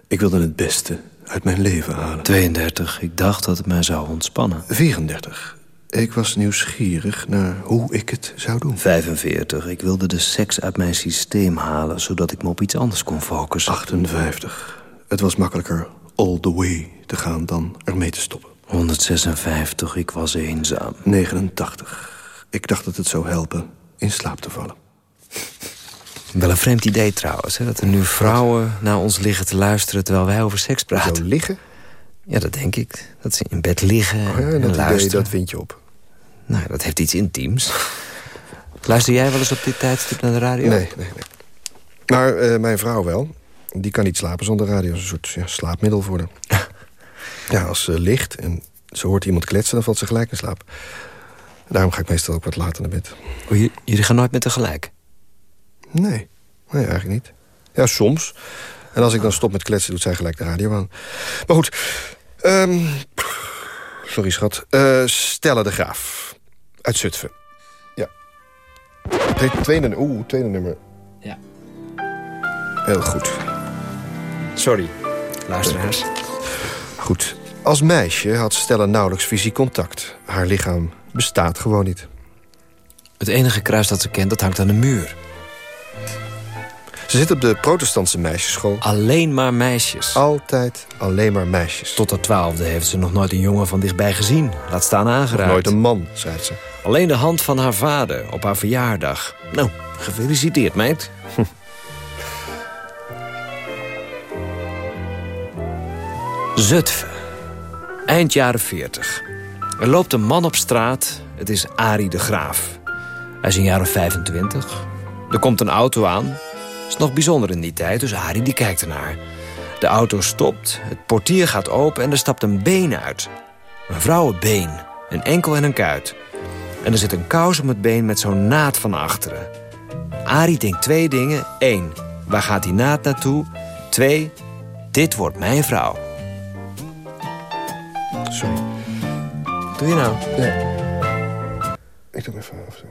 I: Ik wilde het beste uit mijn leven halen.
G: 32. Ik dacht dat het mij zou ontspannen.
H: 34. Ik was nieuwsgierig naar hoe ik het zou doen.
G: 45. Ik wilde de seks uit mijn systeem halen... zodat ik me op iets anders kon focussen.
I: 58. Het was makkelijker all the way te gaan dan ermee te stoppen.
G: 156. Ik was eenzaam.
I: 89. Ik dacht dat het zou helpen in slaap te vallen.
G: Wel een vreemd idee trouwens, hè? dat er nu vrouwen naar ons liggen te luisteren... terwijl wij over seks praten.
H: liggen?
G: Ja, dat denk ik. Dat ze in bed liggen
H: Oh ja,
G: en
H: dat idee,
G: luisteren.
H: dat vind je op.
G: Nou, dat heeft iets intiems. Luister jij wel eens op dit tijdstip naar de radio?
H: Nee, nee, nee. Maar eh, mijn vrouw wel. Die kan niet slapen zonder radio. Dat is een soort ja, slaapmiddel voor haar. ja, als ze ligt en ze hoort iemand kletsen... dan valt ze gelijk in slaap. Daarom ga ik meestal ook wat later naar bed.
G: Jullie gaan nooit met tegelijk?
H: Nee, nee, eigenlijk niet. Ja, soms. En als ik dan stop met kletsen, doet zij gelijk de radio aan. Maar goed. ehm, sorry, schat. Eh Stella de Graaf. Uit Zutphen. Ja. Tweede, tweede, oeh, tweede nummer.
G: Ja.
H: Heel goed.
G: Sorry, luisteraars.
H: Goed. Als meisje had Stella nauwelijks fysiek contact. Haar lichaam bestaat gewoon niet.
G: Het enige kruis dat ze kent, dat hangt aan de muur.
H: Ze zit op de protestantse meisjesschool.
G: Alleen maar meisjes.
H: Altijd alleen maar meisjes.
G: Tot haar twaalfde heeft ze nog nooit een jongen van dichtbij gezien. Laat staan aangeraakt.
H: Nooit een man, schrijft ze.
G: Alleen de hand van haar vader op haar verjaardag. Nou, gefeliciteerd, meid. Zutphen. Eind jaren 40. Er loopt een man op straat. Het is Arie de Graaf. Hij is een jaar of 25. Er komt een auto aan. is nog bijzonder in die tijd, dus Arie die kijkt ernaar. De auto stopt, het portier gaat open en er stapt een been uit. Een vrouwenbeen, een enkel en een kuit. En er zit een kous om het been met zo'n naad van achteren. Arie denkt twee dingen. Eén, waar gaat die naad naartoe? Twee, dit wordt mijn vrouw.
H: Sorry.
G: Doe je nou?
H: Ik doe even af.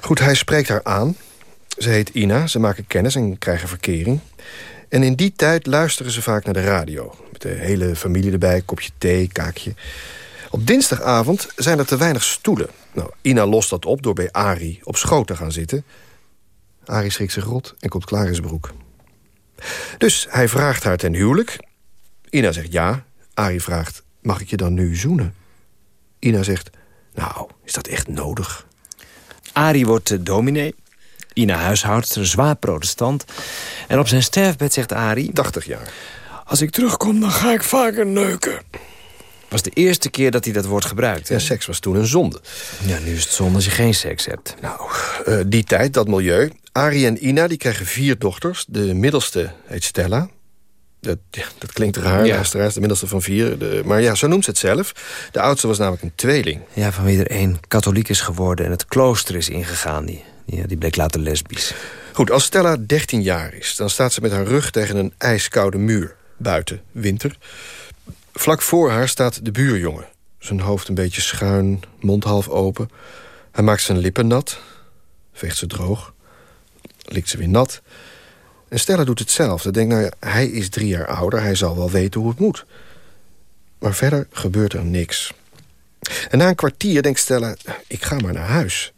H: Goed, hij spreekt haar aan. Ze heet Ina, ze maken kennis en krijgen verkering. En in die tijd luisteren ze vaak naar de radio. Met de hele familie erbij, kopje thee, kaakje. Op dinsdagavond zijn er te weinig stoelen. Nou, Ina lost dat op door bij Ari op schoot te gaan zitten. Ari schrikt zich rot en komt klaar in zijn broek. Dus hij vraagt haar ten huwelijk. Ina zegt ja. Ari vraagt, mag ik je dan nu zoenen? Ina zegt, nou, is dat echt nodig?
G: Arie wordt eh, dominee. Ina huishoudster, zwaar protestant. En op zijn sterfbed zegt Arie...
H: 80 jaar.
G: Als ik terugkom, dan ga ik vaker neuken. was de eerste keer dat hij dat woord gebruikte.
H: Ja, seks was toen een zonde.
G: Ja, nu is het zonde als je geen seks hebt.
H: Nou, uh, die tijd, dat milieu. Arie en Ina die krijgen vier dochters. De middelste heet Stella. Dat, ja, dat klinkt raar, ja. luisteraars, de middelste van vier. De, maar ja, zo noemt ze het zelf. De oudste was namelijk een tweeling.
G: Ja, van wie er één katholiek is geworden en het klooster is ingegaan. Die, die, die bleek later lesbisch.
H: Goed, als Stella 13 jaar is, dan staat ze met haar rug tegen een ijskoude muur. Buiten, winter. Vlak voor haar staat de buurjongen. Zijn hoofd een beetje schuin, mond half open. Hij maakt zijn lippen nat, veegt ze droog, likt ze weer nat... En Stella doet hetzelfde. Denkt, nou ja, hij is drie jaar ouder, hij zal wel weten hoe het moet. Maar verder gebeurt er niks. En na een kwartier denkt Stella, ik ga maar naar huis.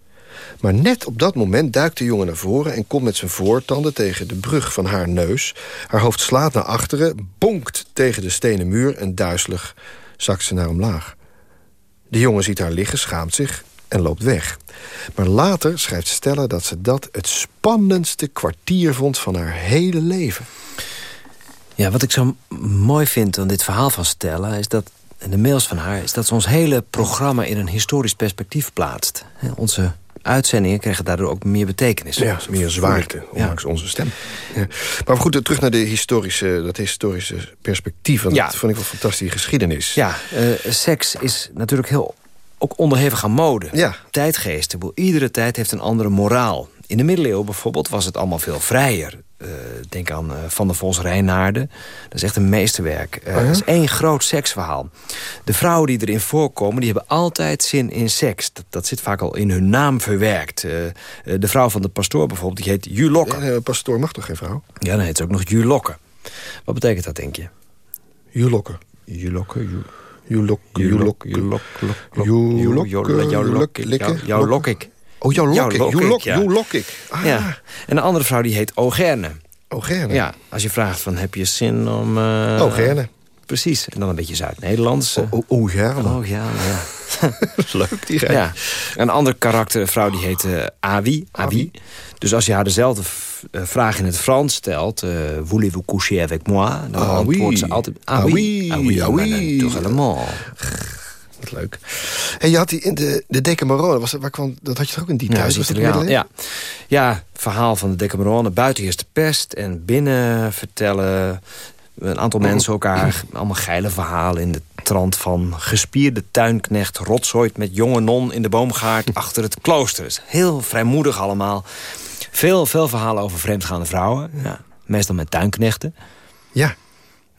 H: Maar net op dat moment duikt de jongen naar voren... en komt met zijn voortanden tegen de brug van haar neus. Haar hoofd slaat naar achteren, bonkt tegen de stenen muur... en duizelig zakt ze naar omlaag. De jongen ziet haar liggen, schaamt zich en loopt weg. Maar later schrijft Stella dat ze dat het spannendste kwartier vond van haar hele leven.
G: Ja, wat ik zo mooi vind aan dit verhaal van Stella... is dat, en de mails van haar, is dat ze ons hele programma... in een historisch perspectief plaatst. Onze uitzendingen krijgen daardoor ook meer betekenis.
H: Ja, meer zwaarte, ondanks ja. onze stem. Ja. Maar goed, terug naar de historische, dat historische perspectief. Want ja. dat vond ik wel fantastische geschiedenis.
G: Ja, uh, seks is natuurlijk heel ook onderhevig aan mode.
H: Ja.
G: Tijdgeest. Iedere tijd heeft een andere moraal. In de middeleeuwen bijvoorbeeld was het allemaal veel vrijer. Uh, denk aan uh, Van der Vos Rijnaarden. Dat is echt een meesterwerk. Uh, Dat is één groot seksverhaal. De vrouwen die erin voorkomen, die hebben altijd zin in seks. Dat, dat zit vaak al in hun naam verwerkt. de vrouw van de pastoor bijvoorbeeld, die heet Julokke.
H: Ja, pastoor mag toch geen vrouw?
G: Ja, dan heet ze ook nog Julokke. Wat betekent dat, denk je?
H: Julokke.
G: Julokke, Julokke.
H: You look, you look, you look, you look,
G: jouw lok, jouw lok ik.
H: Oh, jouw lok ik, you look, you look ik.
G: Ja. En een andere vrouw die heet Ogerne.
H: Ogerne?
G: Ja, als je vraagt van heb je zin om...
H: Uh, Ogerne.
G: Precies, en dan een beetje Zuid-Nederlands.
H: Ogerne.
G: Ogerne, ja.
H: Leuk, die rij.
G: Ja. Een ander karakter, een vrouw die heet uh, Avi. Avi. Dus als je haar dezelfde vraag in het Frans stelt... Uh, Voulez-vous coucher avec moi? Dan
H: ah,
G: antwoordt
H: oui.
G: ze altijd...
H: Ah, oui,
G: ah, oui,
H: ah, oui.
G: Toch helemaal.
H: Wat leuk. En je had die in de, de Decamerone, was dat, waar kwam, dat had je toch ook in die tijd?
G: Ja, was dat ja. ja, verhaal van de Decamerone. Buiten eerst de pest en binnen vertellen een aantal oh. mensen elkaar allemaal geile verhalen in de trant van gespierde tuinknecht rotzooit met jonge non in de boomgaard achter het klooster. Heel vrijmoedig allemaal. Veel, veel verhalen over vreemdgaande vrouwen. Ja, meestal met tuinknechten.
H: Ja.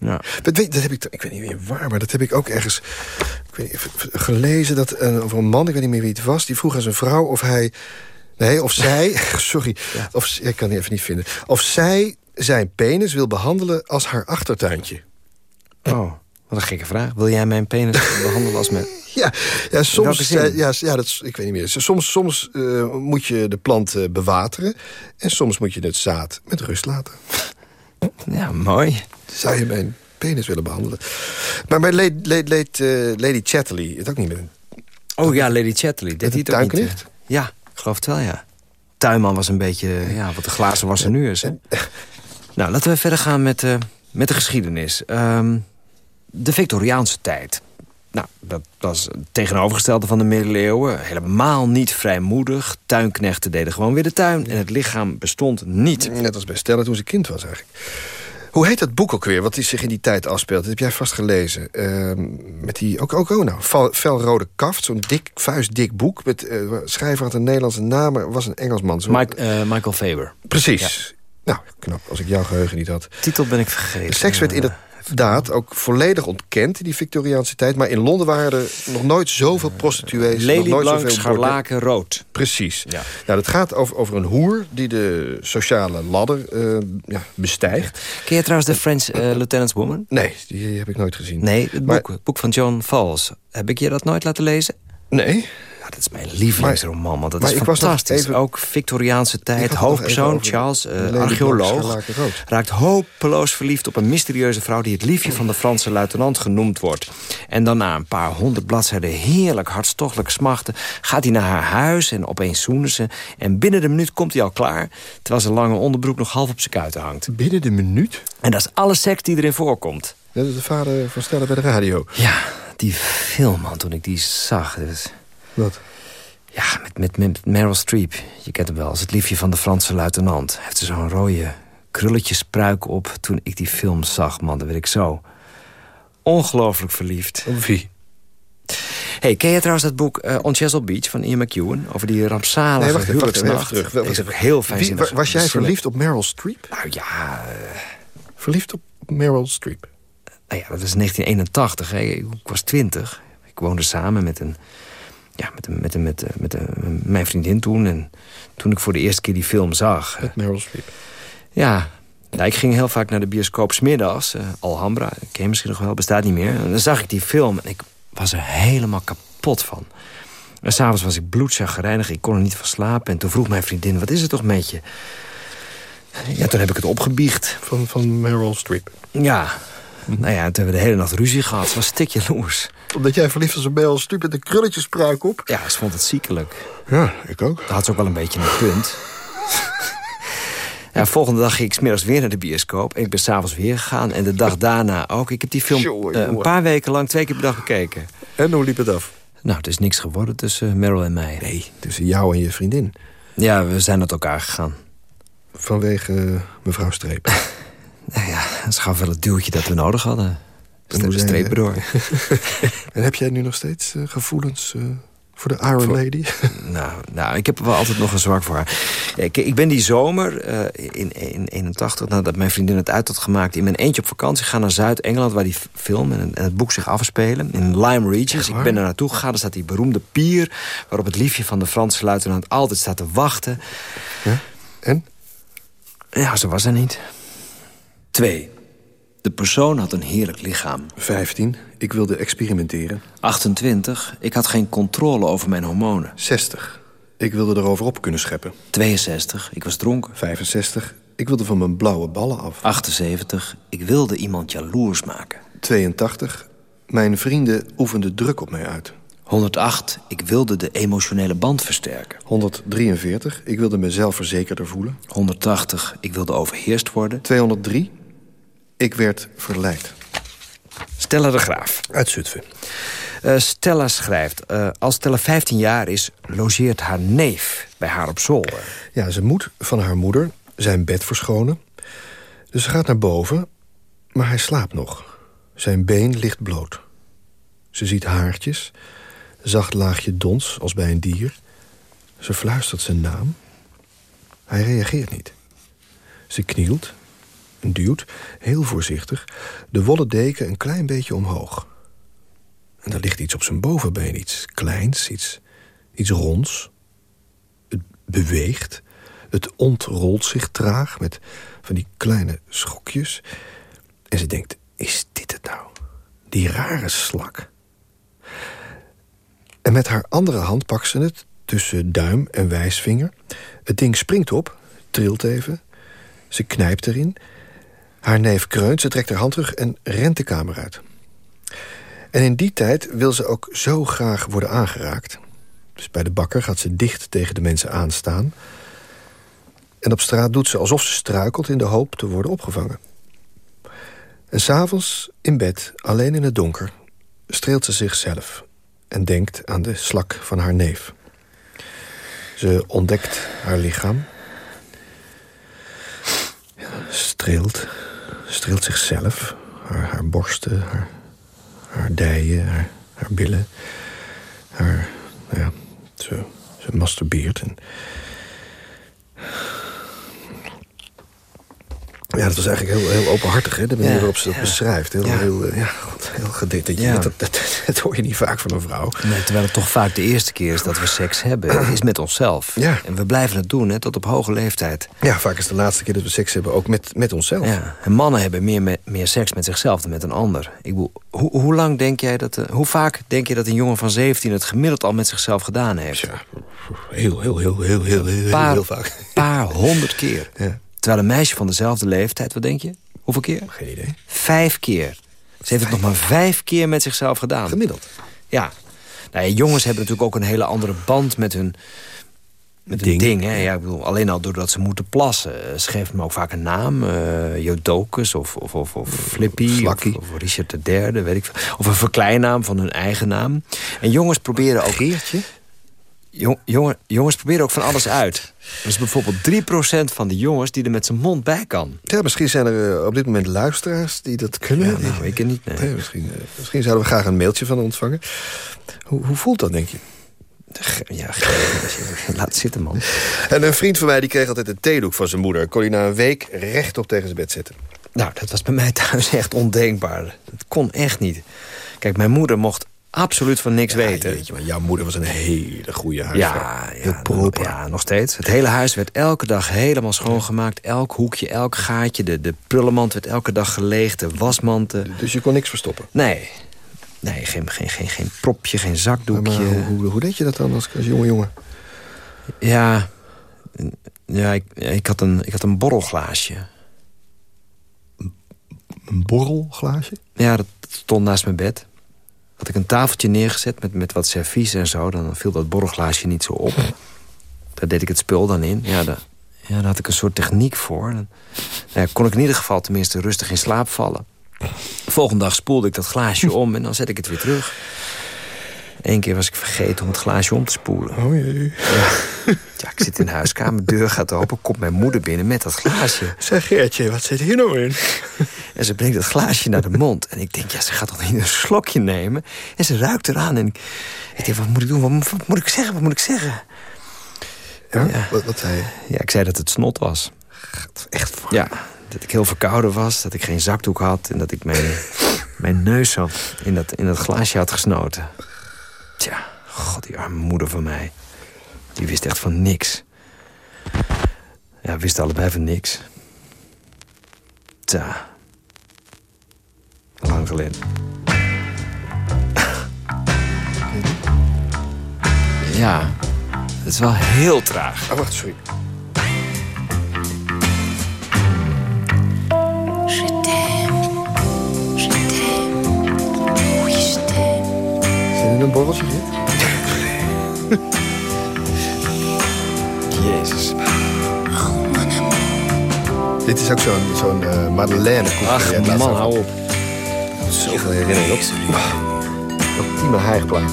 G: Ja.
H: Dat, weet, dat heb ik, ik weet niet meer waar, maar dat heb ik ook ergens ik weet niet, gelezen. Dat, uh, over een man, ik weet niet meer wie het was... die vroeg aan zijn vrouw of hij... Nee, of zij... sorry, ja. of, ik kan het even niet vinden. Of zij zijn penis wil behandelen als haar achtertuintje.
G: Oh, wat een gekke vraag. Wil jij mijn penis behandelen als mijn...
H: Ja, ja soms. Ja, ja, dat, ik weet niet meer. Soms, soms uh, moet je de plant uh, bewateren. En soms moet je het zaad met rust laten.
G: Ja, mooi.
H: Zou je mijn penis willen behandelen? Maar bij Lady, Lady, uh, Lady Chatterley, het ook niet meer.
G: Oh ja, Lady Chatterley. Deed hij het ook niet? Ja, ik geloof het wel, ja. Tuinman was een beetje, ja, wat de glazen was er nu is. Hè? Nou, laten we verder gaan met, uh, met de geschiedenis. Um, de Victoriaanse tijd. Nou, dat was het tegenovergestelde van de middeleeuwen. Helemaal niet vrijmoedig. Tuinknechten deden gewoon weer de tuin. En het lichaam bestond niet.
H: Net als bij Stella toen ze kind was eigenlijk. Hoe heet dat boek ook weer, wat zich in die tijd afspeelt? Dat heb jij vast gelezen. Uh, met die, ook, ook, oh, nou, felrode kaft, zo'n dik, vuistdik boek. Met, uh, schrijver had een Nederlandse naam, maar was een Engelsman. Zo,
G: Mike, uh, Michael Faber.
H: Precies. Ja. Nou, knap, als ik jouw geheugen niet had.
G: Titel ben ik vergeten.
H: Seks werd inderdaad ook volledig ontkend in die Victoriaanse tijd. Maar in Londen waren er nog nooit zoveel prostituees.
G: Lely
H: nog nooit
G: blank, scharlaken, rood.
H: Precies. Ja. Nou, dat gaat over, over een hoer die de sociale ladder uh, ja, bestijgt.
G: Ken je trouwens de French uh, Lieutenant's Woman?
H: Nee, die heb ik nooit gezien.
G: Nee, het boek, het boek van John Falls. Heb ik je dat nooit laten lezen?
H: Nee.
G: Dat is mijn lievelingsroman, want dat
H: maar
G: is
H: ik was nog
G: fantastisch.
H: even-
G: Ook Victoriaanse tijd, hoofdpersoon Charles, eh, archeoloog... Raakt hopeloos verliefd op een mysterieuze vrouw... die het liefje van de Franse luitenant genoemd wordt. En dan na een paar honderd bladzijden heerlijk hartstochtelijk smachten... gaat hij naar haar huis en opeens zoenen ze. En binnen de minuut komt hij al klaar... terwijl zijn lange onderbroek nog half op zijn kuiten hangt.
H: Binnen de minuut?
G: En dat is alle seks die erin voorkomt.
H: Dat is de vader van Stella bij de radio.
G: Ja, die film, man, toen ik die zag... Dus...
H: Wat?
G: Ja, met, met, met Meryl Streep. Je kent hem wel als het liefje van de Franse luitenant. Hij heeft er zo'n rode krulletjespruik op. Toen ik die film zag, man, dan werd ik zo ongelooflijk verliefd.
H: Op wie?
G: hey, ken je trouwens dat boek eh, On Chesil Beach van Ian McEwan? Over die rampzalige
H: Nee, wacht wacht
G: huwelijksnacht?
H: terug.
G: Deze heb ik heel fijn
H: Wie,
G: zin.
H: wa- was jij verliefd op Meryl Streep?
G: Nou ja,
H: Verliefd op Meryl Streep?
G: nou ja, dat is 1981. Hè. Ik was 20. Ik woonde samen met een... Ja, met, een, met, een, met, een, met een, mijn vriendin toen. En toen ik voor de eerste keer die film zag...
H: Met Meryl Streep.
G: Ja, nou, ik ging heel vaak naar de bioscoop smiddags. eh Alhambra, ik ken je misschien nog wel, bestaat niet meer. En dan zag ik die film en ik was er helemaal kapot van. En s'avonds was ik bloedzaggerijnig, ik kon er niet van slapen. En toen vroeg mijn vriendin, wat is er toch met je? Ja, toen heb ik het opgebiecht.
H: Van, van Meryl Streep.
G: Ja, nou ja, toen hebben we de hele nacht ruzie gehad. Ze was stikje loers.
H: Omdat jij verliefd was op Meryl Streep met een krulletjespruik op?
G: Ja, ze vond het ziekelijk.
H: Ja, ik ook.
G: Dat had ze ook wel een beetje een punt. Ja, volgende dag ging ik smiddags weer naar de bioscoop. En ik ben s'avonds weer gegaan. En de dag daarna ook. Ik heb die film eh, een paar weken lang twee keer per dag bekeken.
H: En hoe liep het af?
G: Nou, het is niks geworden tussen Meryl en mij.
H: Nee, tussen jou en je vriendin.
G: Ja, we zijn uit elkaar gegaan.
H: Vanwege eh, mevrouw Streep.
G: Nou ja, ze gaf wel het duwtje dat we nodig hadden.
H: En hoe
G: Stre-
H: zei
G: Strepen
H: je?
G: door.
H: en heb jij nu nog steeds eh, gevoelens eh, voor de Iron
G: Voor-
H: Lady?
G: Nou, nou, ik heb wel altijd nog een zwak voor haar. Ik, ik ben die zomer eh, in, in 81, nadat mijn vriendin het uit had gemaakt... in mijn eentje op vakantie gegaan naar Zuid-Engeland... waar die film en, en het boek zich afspelen. In Lime Regis. Ik ben er naartoe gegaan. Daar staat die beroemde pier... waarop het liefje van de Franse luitenant altijd staat te wachten.
H: Ja? En?
G: Ja, zo was er niet. 2. De persoon had een heerlijk lichaam.
H: 15. Ik wilde experimenteren.
G: 28. Ik had geen controle over mijn hormonen.
H: 60. Ik wilde erover op kunnen scheppen.
G: 62. Ik was dronken.
H: 65. Ik wilde van mijn blauwe ballen af.
G: 78. Ik wilde iemand jaloers maken.
H: 82. Mijn vrienden oefenden druk op mij uit.
G: 108. Ik wilde de emotionele band versterken.
H: 143. Ik wilde me zelfverzekerder voelen.
G: 180. Ik wilde overheerst worden.
H: 203. Ik werd verleid.
G: Stella de Graaf.
H: Uit Zutphen.
G: Eh, Stella schrijft... eh, als Stella 15 jaar is, logeert haar neef bij haar op zolder.
H: Ja, ze moet van haar moeder zijn bed verschonen. Dus ze gaat naar boven, maar hij slaapt nog. Zijn been ligt bloot. Ze ziet haartjes, zacht laagje dons als bij een dier. Ze fluistert zijn naam. Hij reageert niet. Ze knielt duwt, heel voorzichtig, de wollen deken een klein beetje omhoog. En er ligt iets op zijn bovenbeen, iets kleins, iets, iets ronds. Het beweegt, het ontrolt zich traag met van die kleine schokjes. En ze denkt, is dit het nou? Die rare slak. En met haar andere hand pakt ze het tussen duim en wijsvinger. Het ding springt op, trilt even. Ze knijpt erin. Haar neef kreunt, ze trekt haar hand terug en rent de kamer uit. En in die tijd wil ze ook zo graag worden aangeraakt. Dus bij de bakker gaat ze dicht tegen de mensen aanstaan. En op straat doet ze alsof ze struikelt in de hoop te worden opgevangen. En s'avonds in bed, alleen in het donker, streelt ze zichzelf en denkt aan de slak van haar neef. Ze ontdekt haar lichaam. Streelt, streelt zichzelf, haar, haar borsten, haar, haar dijen, haar, billen. Haar, ja, ze, ze masturbeert. En Ja, dat was eigenlijk heel, heel openhartig, hè? De manier waarop ze dat
G: ja.
H: beschrijft. Heel,
G: Ja.
H: heel, eh, ja, god, heel gedetailleerd.
G: Ja.
H: Dat, dat, dat hoor je niet vaak van een vrouw.
G: Nee, terwijl het toch vaak de eerste keer is dat we seks hebben. is met onszelf.
H: Ja.
G: En we blijven het doen, hè, tot op hoge leeftijd.
H: Ja, vaak is de laatste keer dat we seks hebben, ook met, met onszelf.
G: Ja. En mannen hebben meer, me- meer seks met zichzelf dan met een ander. Ik bedoel, hoe, hoe lang denk jij dat... eh, hoe vaak denk je dat een jongen van 17 het gemiddeld al met zichzelf gedaan heeft?
H: Ja, heel, heel, heel, heel, heel, heel,
G: Paar-
H: heel vaak.
G: paar honderd keer.
H: Ja.
G: Terwijl een meisje van dezelfde leeftijd, wat denk je? Hoeveel keer?
H: Geen idee.
G: Vijf keer. Ze heeft het nog maar vijf keer met zichzelf gedaan.
H: Gemiddeld.
G: Ja. Nou ja, jongens hebben natuurlijk ook een hele andere band met hun, met hun
H: Ding.
G: ding. hè. Ja, ik bedoel, alleen al doordat ze moeten plassen. Eh, Ze geven hem ook vaak een naam. eh Jodokus of, of, of, of Flippy. Of, of Richard III, weet ik veel. Of een verkleinnaam van hun eigen naam. En jongens proberen ook...
H: Geertje?
G: Jong, jongen, jongens proberen ook van alles uit. Er is bijvoorbeeld 3% van de jongens die er met zijn mond bij kan.
H: Ja, misschien zijn er eh, op dit moment luisteraars die dat kunnen.
G: Ja, nou, ik niet, nee.
H: Nee, misschien, eh, misschien zouden we graag een mailtje van ontvangen. Hoe, hoe voelt dat, denk je?
G: Ja, laat zitten, man.
H: En een vriend van mij die kreeg altijd een theedoek van zijn moeder. Kon hij na een week rechtop tegen zijn bed zetten.
G: Nou, dat was bij mij thuis echt ondenkbaar. Dat kon echt niet. Kijk, mijn moeder mocht absoluut van niks weten.
H: Weet je, maar jouw moeder was een hele goede huisvrouw.
G: Ja,
H: Heel
G: ja,
H: proper.
G: ja, nog steeds. Het hele huis werd elke dag helemaal schoongemaakt. Elk hoekje, elk gaatje. De, de prullenmand werd elke dag geleegd. De wasmanten.
H: Dus je kon niks verstoppen.
G: Nee, nee geen, geen, geen, geen propje, geen
H: Maar
G: zakdoekje.
H: hoe, hoe, hoe deed je dat dan als, als jonge jongen?
G: Ja, ja ik, ik, had een, ik had een borrelglaasje.
H: Een borrelglaasje?
G: Ja, dat stond naast mijn bed. Had ik een tafeltje neergezet met, met wat servies en zo. Dan viel dat borrelglaasje niet zo op. Daar deed ik het spul dan in. Ja, daar, ja, daar had ik een soort techniek voor. Dan nou ja, kon ik in ieder geval tenminste rustig in slaap vallen. Volgende dag spoelde ik dat glaasje om en dan zet ik het weer terug. Eén keer was ik vergeten om het glaasje om te spoelen.
H: Oh jee.
G: Ja, ik zit in de huiskamer, deur gaat open, komt mijn moeder binnen met dat glaasje.
H: Zeg Geertje, wat zit hier nou in?
G: En ze brengt dat glaasje naar de mond. En ik denk, ja, ze gaat toch niet een slokje nemen? En ze ruikt eraan. En ik, denk, wat moet ik doen? Wat, moet- wat moet ik zeggen? Wat moet ik zeggen?
H: Ja?
G: Ja.
H: Wat, wat zei je?
G: Ja, ik zei dat het snot was.
H: Echt voor.
G: Ja, dat ik heel verkouden was. Dat ik geen zakdoek had. En dat ik mijn, mijn neus zo in dat, in dat glaasje had gesnoten. Tja, god, die arme moeder van mij. Die wist echt van niks. Ja, we wisten allebei van niks. Tja. Lang geleden. Ja, het is wel heel traag.
H: Oh, wacht, sorry. Zit er een borreltje in?
G: Jezus.
H: Dit is ook zo'n zo'n eh, Madeleine koek.
G: Ach, man, hou op.
H: Zoveel herinneringen. Ook, ultieme hijgplank.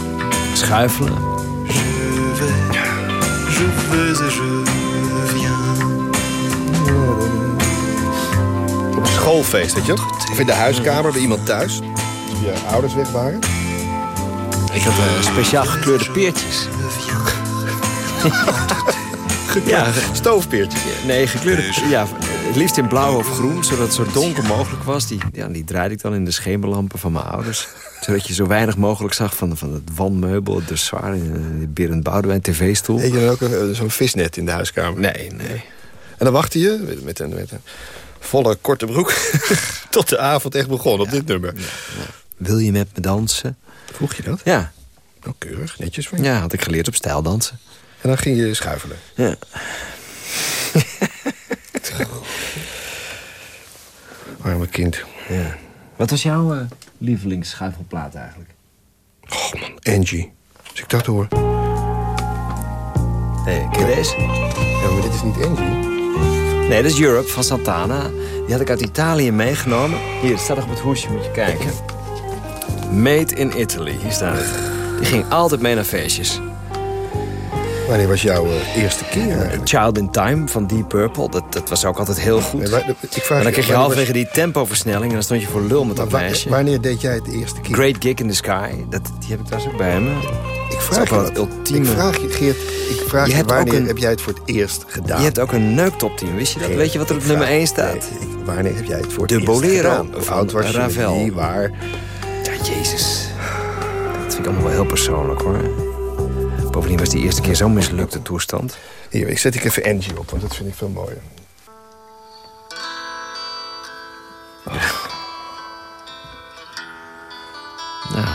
G: Schuifelen.
H: Op een schoolfeest, weet je wel? Of in de huiskamer bij iemand thuis. Als je ouders weg waren.
G: Ik had eh, speciaal gekleurde peertjes. ja,
H: Stoofpeertje.
G: nee, gekleurde... Ja, het liefst in blauw of groen, zodat het zo donker mogelijk was. Die, ja, die draaide ik dan in de schemerlampen van mijn ouders. Zodat je zo weinig mogelijk zag van, van het wandmeubel, het dressoir... en de Berend Boudewijn tv-stoel.
H: Heet je dan ook een- zo'n visnet in de huiskamer?
G: Nee, nee.
H: En dan wachtte je met- een, met een volle korte broek... tot de avond echt begon op dit nummer.
G: Wil je met me dansen?
H: Vroeg je dat?
G: Ja,
H: Nou, keurig, netjes van je.
G: ja had ik geleerd op stijldansen.
H: En dan ging je schuifelen.
G: Ja.
H: Arme kind.
G: ja. Wat was jouw eh, lievelingsschuifelplaat eigenlijk?
H: Oh man, Angie. Als ik dat hoor.
G: Nee, ken je deze?
H: Ja, maar dit is niet Angie.
G: Nee, dat is Europe van Santana. Die had ik uit Italië meegenomen. Hier, het staat nog op het hoesje, moet je kijken. Made in Italy, hier staat het. Die ging altijd mee naar feestjes.
H: Wanneer was jouw eh, eerste keer eigenlijk?
G: Child in Time van Deep Purple, dat, dat was ook altijd heel goed.
H: Nee, waar- ik vraag
G: en dan kreeg je halverwege die tempoversnelling... en dan stond je voor lul met dat meisje.
H: Wanneer deed jij het de eerste keer?
G: Great Gig in the Sky, dat, die heb ik trouwens ook bij me.
H: Ik vraag je
G: ultieme.
H: Ik vraag je, Geert, ik vraag
G: Je
H: wanneer
G: een-
H: heb jij het voor het eerst gedaan?
G: Je hebt ook een neuktop team, wist je dat?
H: Geert,
G: Weet je wat er op nummer
H: vraag-
G: 1 staat?
H: Nee, wanneer heb jij het voor het
G: De
H: eerst
G: Bolero
H: gedaan? Oud was je?
G: Ravel.
H: Wie, waar?
G: Ja, jezus. Dat vind ik allemaal wel heel persoonlijk, hoor. Bovendien was die eerste keer zo'n mislukte toestand.
H: Hier, ik zet ik even Angie op, want dat vind ik veel mooier.
G: Nou,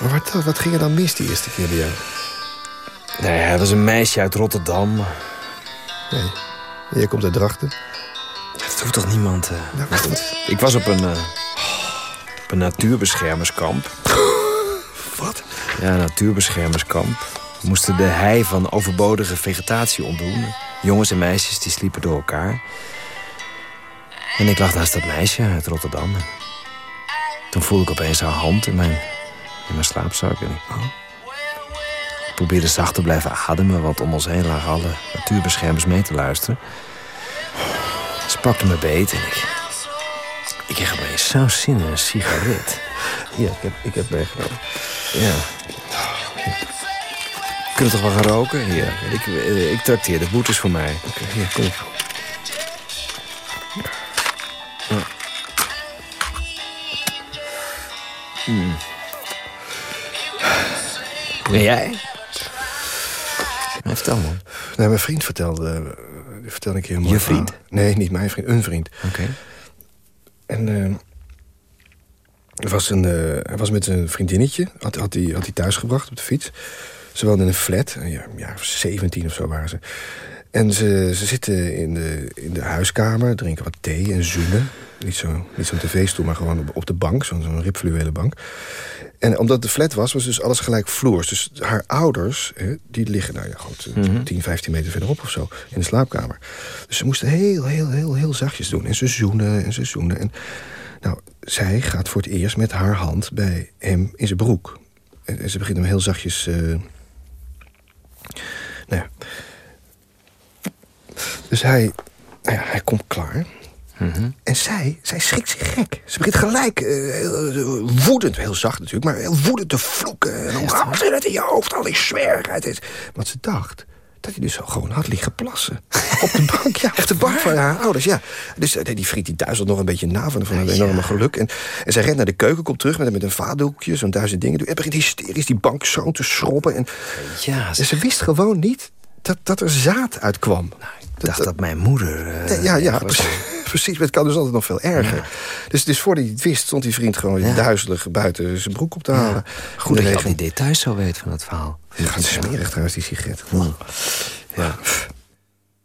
H: Maar wat, wat ging er dan mis die eerste keer bij jou?
G: nee, hij was een meisje uit Rotterdam.
H: Nee, jij komt uit Drachten.
G: Dat hoeft toch niemand... eh,
H: Nou,
G: goed. Ik was op een, eh, op een natuurbeschermerskamp.
H: Wat?
G: Ja, natuurbeschermerskamp. We moesten de hei van overbodige vegetatie ontdoen. Jongens en meisjes die sliepen door elkaar. En ik lag naast dat meisje uit Rotterdam. Toen voelde ik opeens haar hand in mijn, in mijn slaapzak. En ik ik probeerde zacht te blijven ademen... want om ons heen lagen alle natuurbeschermers mee te luisteren. Ze pakte me beet en ik... Ik kreeg opeens zo'n zin in een sigaret.
H: Hier, ik heb, ik heb meegenomen.
G: Ja. Kunnen we toch wel gaan roken? Hier, ik, eh, ik trakteer. De boete is voor mij.
H: Oké, hier, kom op.
G: En jij? Nee, vertel man.
H: Nee, mijn vriend vertelde... vertelde ik je mooi
G: Je vriend?
H: Nee, niet mijn vriend. Een vriend.
G: Oké.
H: En eh, er was een, eh, hij was met zijn vriendinnetje. Had, had, hij, had hij thuis gebracht op de fiets. Ze woonden in een flat. Een jaar, een jaar of 17 of zo waren ze. En ze, ze zitten in de, in de huiskamer, drinken wat thee en zoenen. Niet zo'n niet zo'n tv-stoel, maar gewoon op, op de bank. Zo'n zo'n ribfluwelen bank. En omdat de flat was, was dus alles gelijk vloers. Dus haar ouders, hè, die liggen nou ja, goed, eh, 10, 15 meter verderop of zo. In de slaapkamer. Dus ze moesten heel, heel, heel, heel zachtjes doen. En ze zoenen en ze zoenen. En nou, zij gaat voor het eerst met haar hand bij hem in zijn broek. En, ze begint hem heel zachtjes... eh, nou ja. Dus hij, nou ja, hij komt klaar. En zij, zij schrikt zich gek. Ze begint gelijk eh, heel, eh, woedend, heel zacht natuurlijk... maar heel woedend te vloeken. En dan gaat het in je hoofd, al die zwerigheid. Want ze dacht dat hij dus gewoon had liggen plassen. op de bank, ja, op de bank van haar ouders, ja. Dus eh, die vriend die duizelt nog een beetje na van, van een enorme geluk. En, en zij rent naar de keuken, komt terug met, met een vaatdoekje... zo'n duizend dingen. En begint hysterisch die bank zo te schrobben. En,
G: Ja,
H: en ze wist gewoon niet dat, dat er zaad uitkwam.
G: ik dacht dat mijn moeder... eh,
H: ja, ja,
G: was.
H: precies. precies. Maar het kan dus altijd nog veel erger. Dus, dus voordat hij het wist, stond die vriend gewoon
G: Ja.
H: duizelig buiten zijn broek op te halen.
G: Goed dat je al die details zo weet van het verhaal.
H: Ja, het is smerig trouwens, die sigaret.
G: Ja.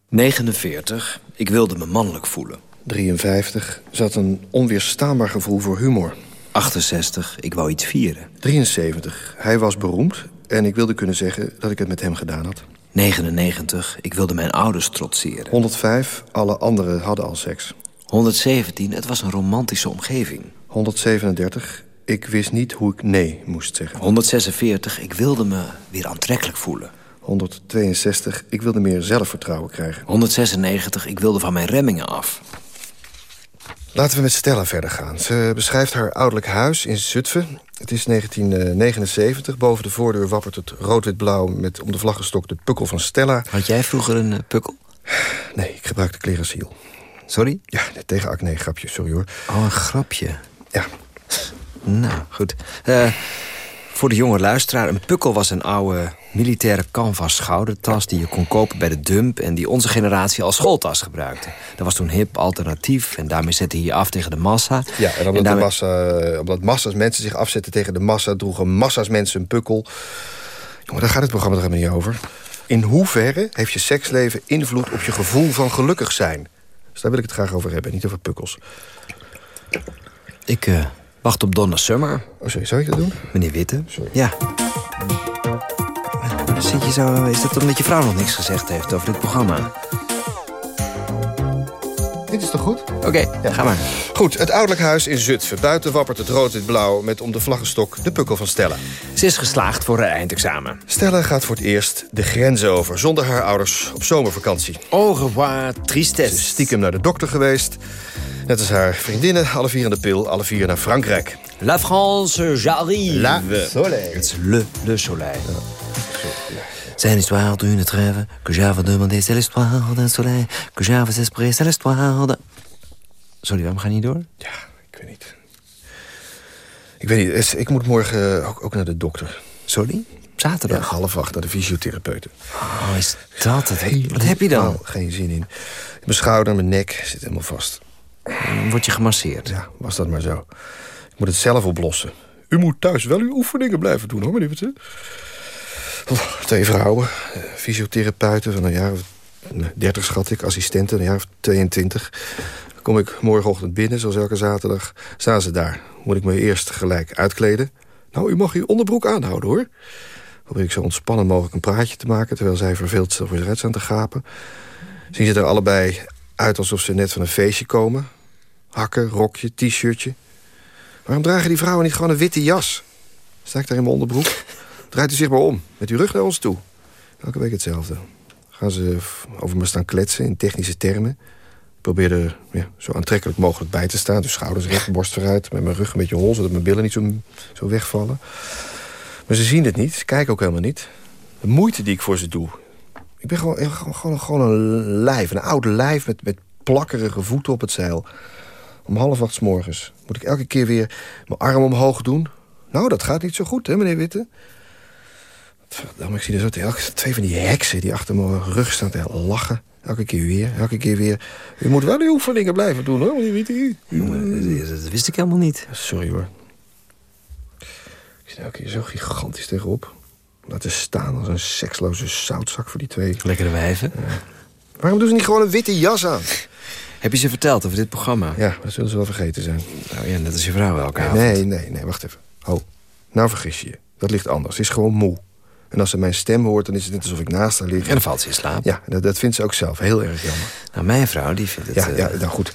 G: 49. Ik wilde me mannelijk voelen.
H: 53 zat een onweerstaanbaar gevoel voor humor.
G: 68. Ik wou iets vieren.
H: 73. Hij was beroemd en ik wilde kunnen zeggen dat ik het met hem gedaan had.
G: 99. Ik wilde mijn ouders trotseren.
H: 105. Alle anderen hadden al seks.
G: 117. Het was een romantische omgeving.
H: 137. Ik wist niet hoe ik nee moest zeggen.
G: 146. Ik wilde me weer aantrekkelijk voelen.
H: 162. Ik wilde meer zelfvertrouwen krijgen.
G: 196. Ik wilde van mijn remmingen af.
H: Laten we met Stella verder gaan. Ze beschrijft haar ouderlijk huis in Zutphen. Het is 1979. Boven de voordeur wappert het rood-wit-blauw... met om de vlaggenstok de pukkel van Stella.
G: Had jij vroeger een eh, pukkel?
H: Nee, ik gebruikte Clerasiel.
G: Sorry?
H: Ja, tegen acne, grapje, sorry hoor.
G: Oh, een grapje.
H: Ja,
G: Nou, goed. Eh, voor de jonge luisteraar, een pukkel was een oude militaire canvas schoudertas... die je kon kopen bij de dump en die onze generatie als schooltas gebruikte. Dat was toen hip, alternatief en daarmee zette je je af tegen de massa.
H: ja en omdat,
G: daarmee-
H: massa, omdat massa's mensen zich afzetten tegen de massa... droegen massa's mensen een pukkel. Jongen, daar gaat het programma er helemaal niet over. In hoeverre heeft je seksleven invloed op je gevoel van gelukkig zijn? Dus daar wil ik het graag over hebben, niet over pukkels.
G: Ik eh, wacht op Donna Summer.
H: Oh, sorry, zou ik dat doen?
G: Meneer Witte?
H: Sorry.
G: Ja. Zit je zo, is dat omdat je vrouw nog niks gezegd heeft over dit programma?
H: Dit is toch goed?
G: Oké, ga maar.
H: Goed, het ouderlijk huis in Zutphen. Buiten wappert het rood-wit-blauw met om de vlaggenstok de pukkel van Stella.
G: Ze is geslaagd voor haar eindexamen.
H: Stella gaat voor het eerst de grens over, zonder haar ouders op zomervakantie.
G: Au revoir,
H: Ze is
G: tristesse.
H: stiekem naar de dokter geweest. Net als haar vriendinnen, alle vier aan de pil, alle vier naar Frankrijk.
G: La France, j'arrive.
H: La soleil.
G: Het is le, le soleil. C'est l'histoire d'une trêve que j'avais demandé, c'est l'histoire d'un soleil que j'avais esprit, c'est l'histoire de... Sorry, waarom ga je niet door?
H: Ja, ik weet niet. Ik weet niet, ik moet morgen ook, ook naar de dokter.
G: Sorry?
H: Ja,
G: Zaterdag?
H: half acht naar de fysiotherapeute.
G: Oh, is dat het? Wat heb je dan?
H: Geen zin in. Mijn schouder, mijn nek zit helemaal vast.
G: Word je gemasseerd?
H: Ja, was dat maar zo. Ik moet het zelf oplossen. U moet thuis wel uw oefeningen blijven doen, hoor, meneer Twee vrouwen, eh, fysiotherapeuten van een jaar of nee, 30 schat ik, assistenten, een jaar of 22. Dan kom ik morgenochtend binnen, zoals elke zaterdag. Staan ze daar. Moet ik me eerst gelijk uitkleden. Nou, u mag uw onderbroek aanhouden, hoor. Probeer ik zo ontspannen mogelijk een praatje te maken... terwijl zij verveeld voor zich uit staan te gapen. Zien ze er allebei uit alsof ze net van een feestje komen. Hakken, rokje, t-shirtje. Waarom dragen die vrouwen niet gewoon een witte jas? Sta ik daar in mijn onderbroek? Draait u zich maar om, met uw rug naar ons toe. Elke week hetzelfde. Gaan ze over me staan kletsen in technische termen. Ik probeer er ja, zo aantrekkelijk mogelijk bij te staan. Dus schouders recht, borst vooruit, met mijn rug een beetje hol... zodat mijn billen niet zo, zo wegvallen. Maar ze zien het niet, ze kijken ook helemaal niet. De moeite die ik voor ze doe. Ik ben gewoon, gewoon, een lijf, een oude lijf... met, met plakkerige voeten op het zeil. Om half acht 's morgens moet ik elke keer weer mijn arm omhoog doen. Nou, dat gaat niet zo goed, hè, meneer Witte? Verdamme, ik zie er zo elke, twee van die heksen die achter mijn rug staan te lachen. Elke keer weer, elke keer weer. U moet wel uw oefeningen blijven doen, hoor, meneer Witte. U-
G: Jongen, dat- dat wist ik helemaal niet.
H: Sorry, hoor. Ik zit elke keer zo gigantisch tegenop. Laten staan als een seksloze zoutzak voor die twee.
G: Lekkere wijven.
H: Waarom doen ze niet gewoon een witte jas aan?
G: Heb je ze verteld over dit programma?
H: Ja, dat zullen ze wel vergeten zijn.
G: Nou ja, net als je vrouw elke avond.
H: Nee, nee, nee, wacht even. Ho, nou vergis je je. Dat ligt anders. Ze is gewoon moe. En als ze mijn stem hoort, dan is het net alsof ik naast haar lig.
G: En dan valt ze in slaap.
H: Ja, dat, dat vindt ze ook zelf. Heel erg jammer.
G: Nou, mijn vrouw, die vindt het...
H: Ja,
G: eh,
H: ja nou goed.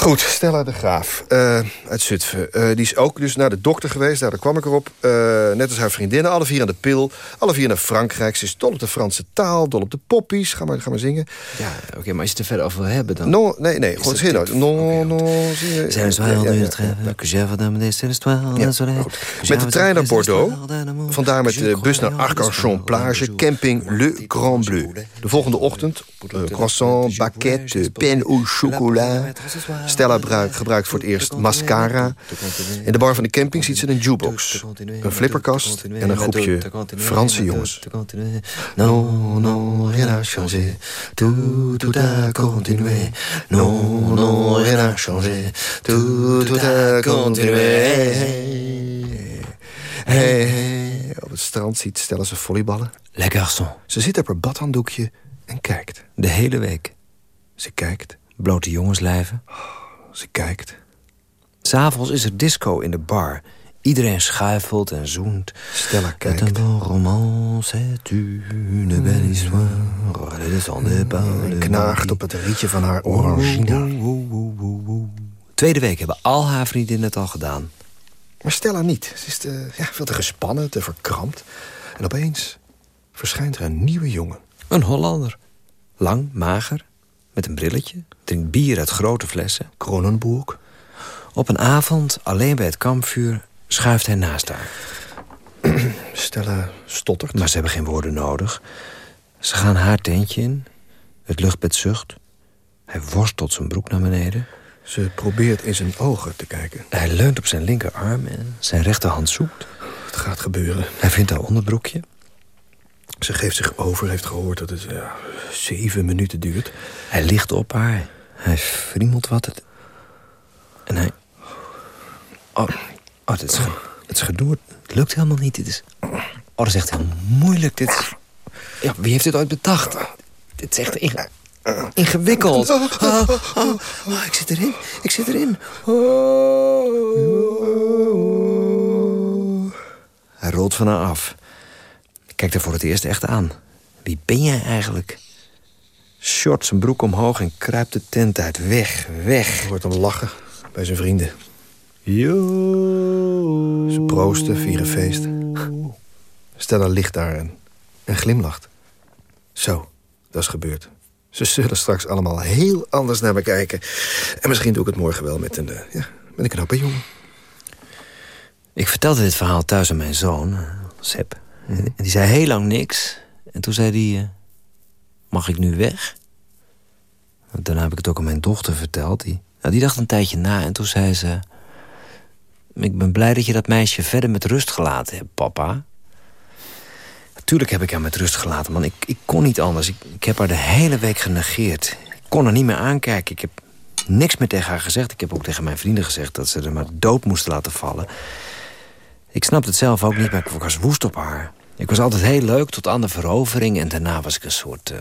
H: Goed, Stella de Graaf eh, uit Zutphen. Eh, die is ook dus naar de dokter geweest, daar kwam ik erop. Eh, net als haar vriendinnen, alle vier aan de pil. Alle vier naar Frankrijk. Ze is dol op de Franse taal, dol op de poppies. Ga maar, ga maar zingen.
G: Ja, oké, maar als je het er verder over wil hebben, dan...
H: Non, nee, nee, gewoon zin nou. Non, non,
G: d'un soleil.
H: goed. Met de trein naar Bordeaux. Vandaar met de bus naar Arcachon plage, camping Le Grand Bleu. De volgende ochtend, croissant, baguette, pain au chocolat. Stella gebruikt, gebruikt voor het eerst mascara. In de bar van de camping ziet ze een jukebox, een flipperkast en een groepje Franse jongens.
G: Non, non, rien n'a changé. Tout, tout a continué. Non, non, rien n'a changé. Tout, tout a continué.
H: Hey, hey. Op het strand ziet Stella ze volleyballen.
G: Les garçons.
H: Ze zit op haar badhanddoekje en kijkt.
G: De hele week.
H: Ze kijkt,
G: Blote jongenslijven.
H: Ze kijkt.
G: S'avonds is er disco in de bar. Iedereen schuifelt en zoent.
H: Stella
G: Het
H: kijkt.
G: een bon roman, c'est une belle histoire. Elle descendait par le
H: Knaagt op het rietje van haar orangina.
G: Tweede week hebben al haar vriendinnen het al gedaan.
H: Maar Stella niet. Ze is te, ja, veel te gespannen, te verkrampt. En opeens verschijnt er een nieuwe jongen.
G: Een Hollander. Lang, mager, met een brilletje. Drinkt bier uit grote flessen.
H: Kronenburg.
G: Op een avond, alleen bij het kampvuur, schuift hij naast haar.
H: Stella stottert.
G: Maar ze hebben geen woorden nodig. Ze gaan haar tentje in. Het luchtbed zucht. Hij worstelt zijn broek naar beneden.
H: Ze probeert in zijn ogen te kijken.
G: Hij leunt op zijn linkerarm en zijn rechterhand zoekt.
H: Het gaat gebeuren.
G: Hij vindt haar onderbroekje.
H: Ze geeft zich over, heeft gehoord dat het ja, zeven minuten duurt.
G: Hij ligt op haar. Hij friemelt wat. Het... En hij... Oh, oh dit, is het is gedoe. Het lukt helemaal niet. Dit is... Oh, dat is echt heel moeilijk. Dit is... Ja, wie heeft dit ooit bedacht? Dit is echt inge- ingewikkeld. Oh, oh, oh, oh, ik zit erin. Ik zit erin. Oh. Hij rolt van haar af. Kijkt er voor het eerst echt aan. Wie ben jij eigenlijk? Short zijn broek omhoog en kruipt de tent uit. Weg, weg.
H: Hij hoort hem lachen bij zijn vrienden.
G: Yo.
H: Ze proosten, vieren feest. Stella ligt daar en, en glimlacht. Zo, dat is gebeurd. Ze zullen straks allemaal heel anders naar me kijken. En misschien doe ik het morgen wel met een, eh, ja, met een knappe jongen.
G: Ik vertelde dit verhaal thuis aan mijn zoon, En die zei heel lang niks. En toen zei hij... eh, mag ik nu weg? Daarna heb ik het ook aan mijn dochter verteld. Die Nou, die dacht een tijdje na en toen zei ze... Ik ben blij dat je dat meisje verder met rust gelaten hebt, papa. Natuurlijk heb ik haar met rust gelaten, man. Ik, ik kon niet anders. Ik, ik heb haar de hele week genegeerd. Ik kon haar niet meer aankijken. Ik heb niks meer tegen haar gezegd. Ik heb ook tegen mijn vrienden gezegd dat ze er maar dood moesten laten vallen. Ik snapte het zelf ook niet, maar ik was woest op haar. Ik was altijd heel leuk tot aan de verovering... en daarna was ik een soort, uh,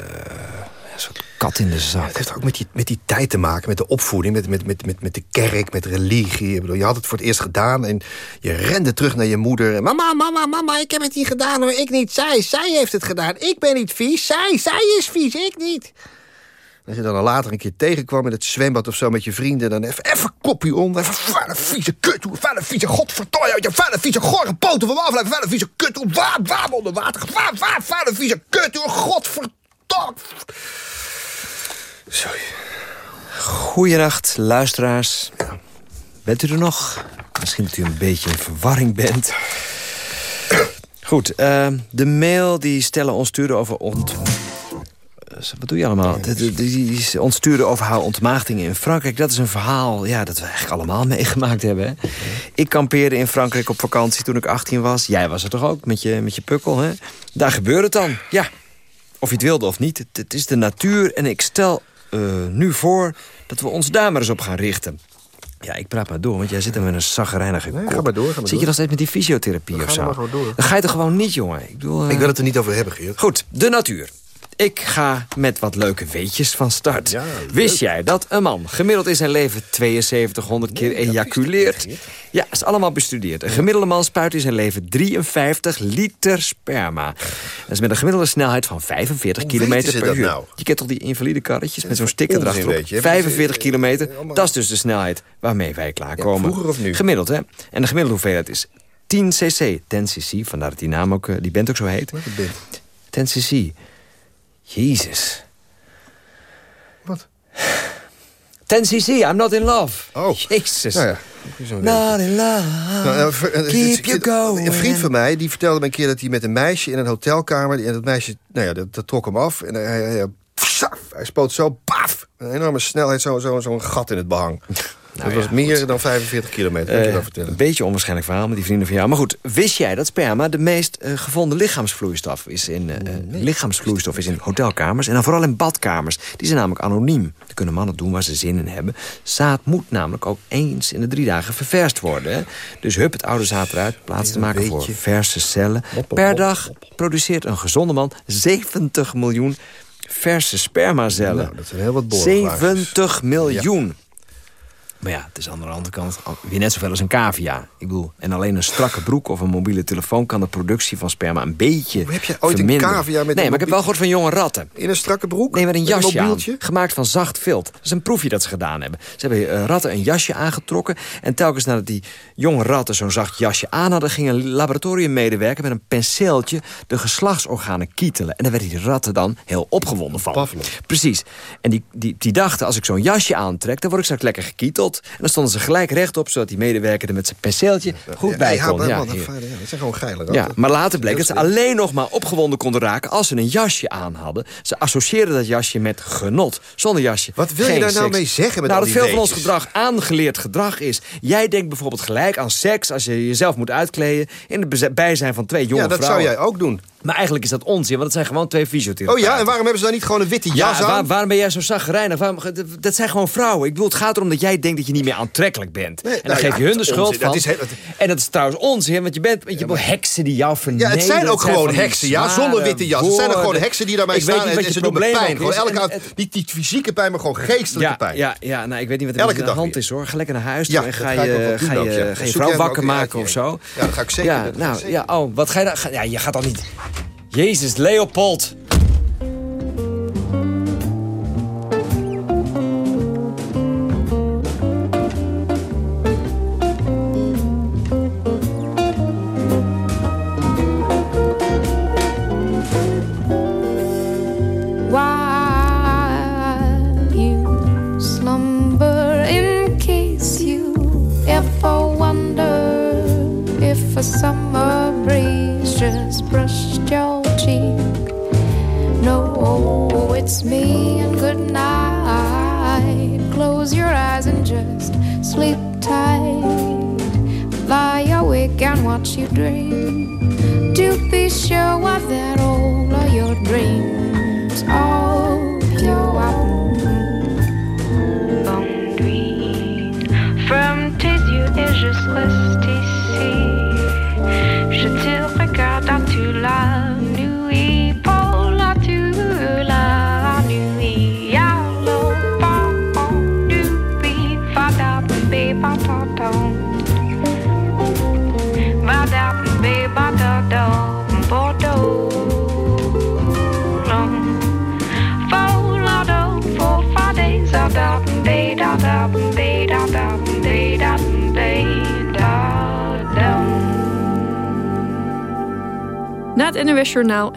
G: een soort kat in de zak.
H: het heeft ook met die, met die tijd te maken, met de opvoeding... met, met, met, met, met de kerk, met religie. Ik bedoel, je had het voor het eerst gedaan en je rende terug naar je moeder. Mama, mama, mama, ik heb het niet gedaan hoor, ik niet. Zij, zij heeft het gedaan. Ik ben niet vies, zij, zij is vies, ik niet. Als je dan later een keer tegenkwam in het zwembad of zo met je vrienden... dan even, even kopje onder, even vuile vieze kut, vuile vieze godverdomme... je vuile vieze gore poten van afleiden, vuile vieze kut, waar, waar onder water... waar, waar, vuile vieze kut, godverdomme...
G: Sorry. Goeienacht, luisteraars. Bent u er nog? Misschien dat u een beetje in verwarring bent. Goed, uh, de mail die Stella ons stuurde over ont... Wat doe je allemaal? Die, die ons stuurde over haar ontmaagdingen in Frankrijk. Dat is een verhaal ja, dat we eigenlijk allemaal meegemaakt hebben. Hè? Ik kampeerde in Frankrijk op vakantie toen ik 18 was. Jij was er toch ook, met je, met je pukkel, hè? Daar gebeurt het dan, ja. Of je het wilde of niet, het, het is de natuur. En ik stel uh, nu voor dat we ons daar maar eens op gaan richten. Ja, ik praat maar door, want jij zit er met een zaggerijnige
H: nee,
G: kop.
H: Ga maar door, ga maar
G: Zit
H: door.
G: je nog steeds met die fysiotherapie of zo?
H: maar gewoon door.
G: Dan ga je toch gewoon niet, jongen? Ik, bedoel, uh...
H: Ik wil het er niet over hebben, Geert.
G: Goed, de natuur. Ik ga met wat leuke weetjes van start. Wist jij dat een man gemiddeld in zijn leven 7200 keer ejaculeert? Ja, is allemaal bestudeerd. Een gemiddelde man spuit in zijn leven 53 liter sperma. Dat is met een gemiddelde snelheid van 45
H: Hoe
G: kilometer per uur.
H: nou?
G: Je kent toch die invalide karretjes met zo'n sticker
H: onzin,
G: erachterop?
H: weet je.
G: 45
H: Eh,
G: kilometer, dat is dus de snelheid waarmee wij klaarkomen.
H: vroeger of nu?
G: Gemiddeld, hè? En de gemiddelde hoeveelheid is 10 cc. 10 cc, vandaar dat die naam ook, eh, die band ook zo heet. 10 cc. Jezus.
H: Wat?
G: 10 cc, I'm not in love.
H: Oh.
G: Jezus.
H: Nou ja.
G: Not in love.
H: Nou, ver- eh,
G: Keep you going.
H: Een vriend van mij die vertelde me een keer dat hij met een meisje in een hotelkamer... en dat meisje, nou ja, dat, dat trok hem af. En hij, hij, hij, spoot zo, paf, een enorme snelheid, zo'n zo, zo'n gat in het behang. Dat was meer dan 45 kilometer, kan je
G: Eh,
H: wel vertellen.
G: een beetje onwaarschijnlijk verhaal met die vrienden van jou. Maar goed, wist jij dat sperma de meest eh, gevonden lichaamsvloeistof is in, eh, lichaamsvloeistof is in hotelkamers en dan vooral in badkamers? Die zijn namelijk anoniem. Daar kunnen mannen doen waar ze zin in hebben. Zaad moet namelijk ook eens in de drie dagen ververst worden. Hè? Dus hup het oude zaad eruit, plaats te maken voor verse cellen. Per dag produceert een gezonde man 70 miljoen verse spermacellen.
H: Nou, dat zijn heel wat boorvraagjes.
G: 70 miljoen. Maar ja, het is aan de andere kant weer net zoveel als een cavia. Ik bedoel, en alleen een strakke broek of een mobiele telefoon... kan de productie van sperma een beetje
H: Heb je ooit een cavia met
G: Nee,
H: een
G: maar ik heb wel gehoord van jonge ratten.
H: In een strakke broek?
G: Nee, met een jasje aan.
H: mobieltje?
G: Gemaakt van zacht vilt. Dat is een proefje dat ze gedaan hebben. Ze hebben eh, ratten een jasje aangetrokken. En telkens nadat die jonge ratten zo'n zacht jasje aan hadden... ging een laboratoriummedewerker met een penseeltje... de geslachtsorganen kietelen. En daar werden die ratten dan heel opgewonden van.
H: Pavlov.
G: Precies. En die, die, die dachten, als ik zo'n jasje aantrek... dan word ik straks lekker gekieteld. En dan stonden ze gelijk rechtop... zodat die medewerker er met zijn penseeltje goed bij
H: ja,
G: kon.
H: maar-
G: Ja,
H: ja, dat zijn gewoon geile ratten.
G: Ja, maar later bleek dat ze alleen nog maar opgewonden konden raken... als ze een jasje aan hadden. Ze associeerden dat jasje met genot. Zonder jasje
H: Wat wil je daar nou mee zeggen met
G: nou,
H: al
G: dat
H: die
G: veel van ons gedrag aangeleerd gedrag is. Jij denkt bijvoorbeeld gelijk aan seks... als je jezelf moet uitkleden... in het bijzijn van twee jonge
H: Ja, dat
G: vrouwen.
H: zou jij ook doen.
G: Maar eigenlijk is dat onzin, want het zijn gewoon twee
H: Oh
G: fysiotherapeuten.
H: ja, en waarom hebben ze dan niet gewoon een witte jas
G: Ja,
H: aan?
G: waar- waarom ben jij zo zagrijnig? Waarom, dat zijn gewoon vrouwen. Ik bedoel, het gaat erom dat jij denkt dat je niet meer aantrekkelijk bent. en dan
H: nou
G: geef
H: ja,
G: je hun de schuld
H: onzin.
G: van.
H: Dat is heel- dat-
G: En dat is trouwens onzin, want je bent je heksen die jou
H: Ja,
G: vernederen.
H: het zijn ook
G: Het
H: gewoon heksen, ja, zonder witte jas. Het zijn ook gewoon heksen die daarmee
G: Ik weet
H: staan
G: niet
H: en,
G: wat
H: en ze doen me pijn. Gewoon elke
G: En het-
H: niet die fysieke pijn, maar gewoon geestelijke
G: ja,
H: pijn.
G: Ja, ja, nou, ik weet niet wat er aan de hand is hoor. Ga lekker naar huis toe
H: Ja,
G: en ga je,
H: ja. Dan
G: vrouw wakker maken of
H: ja.
G: zo.
H: Ja, dat ga ik zeker
G: Ja, nou, ja, oh, wat ga je dan... Ja, je gaat al niet... Jezus, Leopold.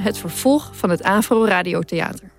C: Het vervolg van het AVRO Radiotheater.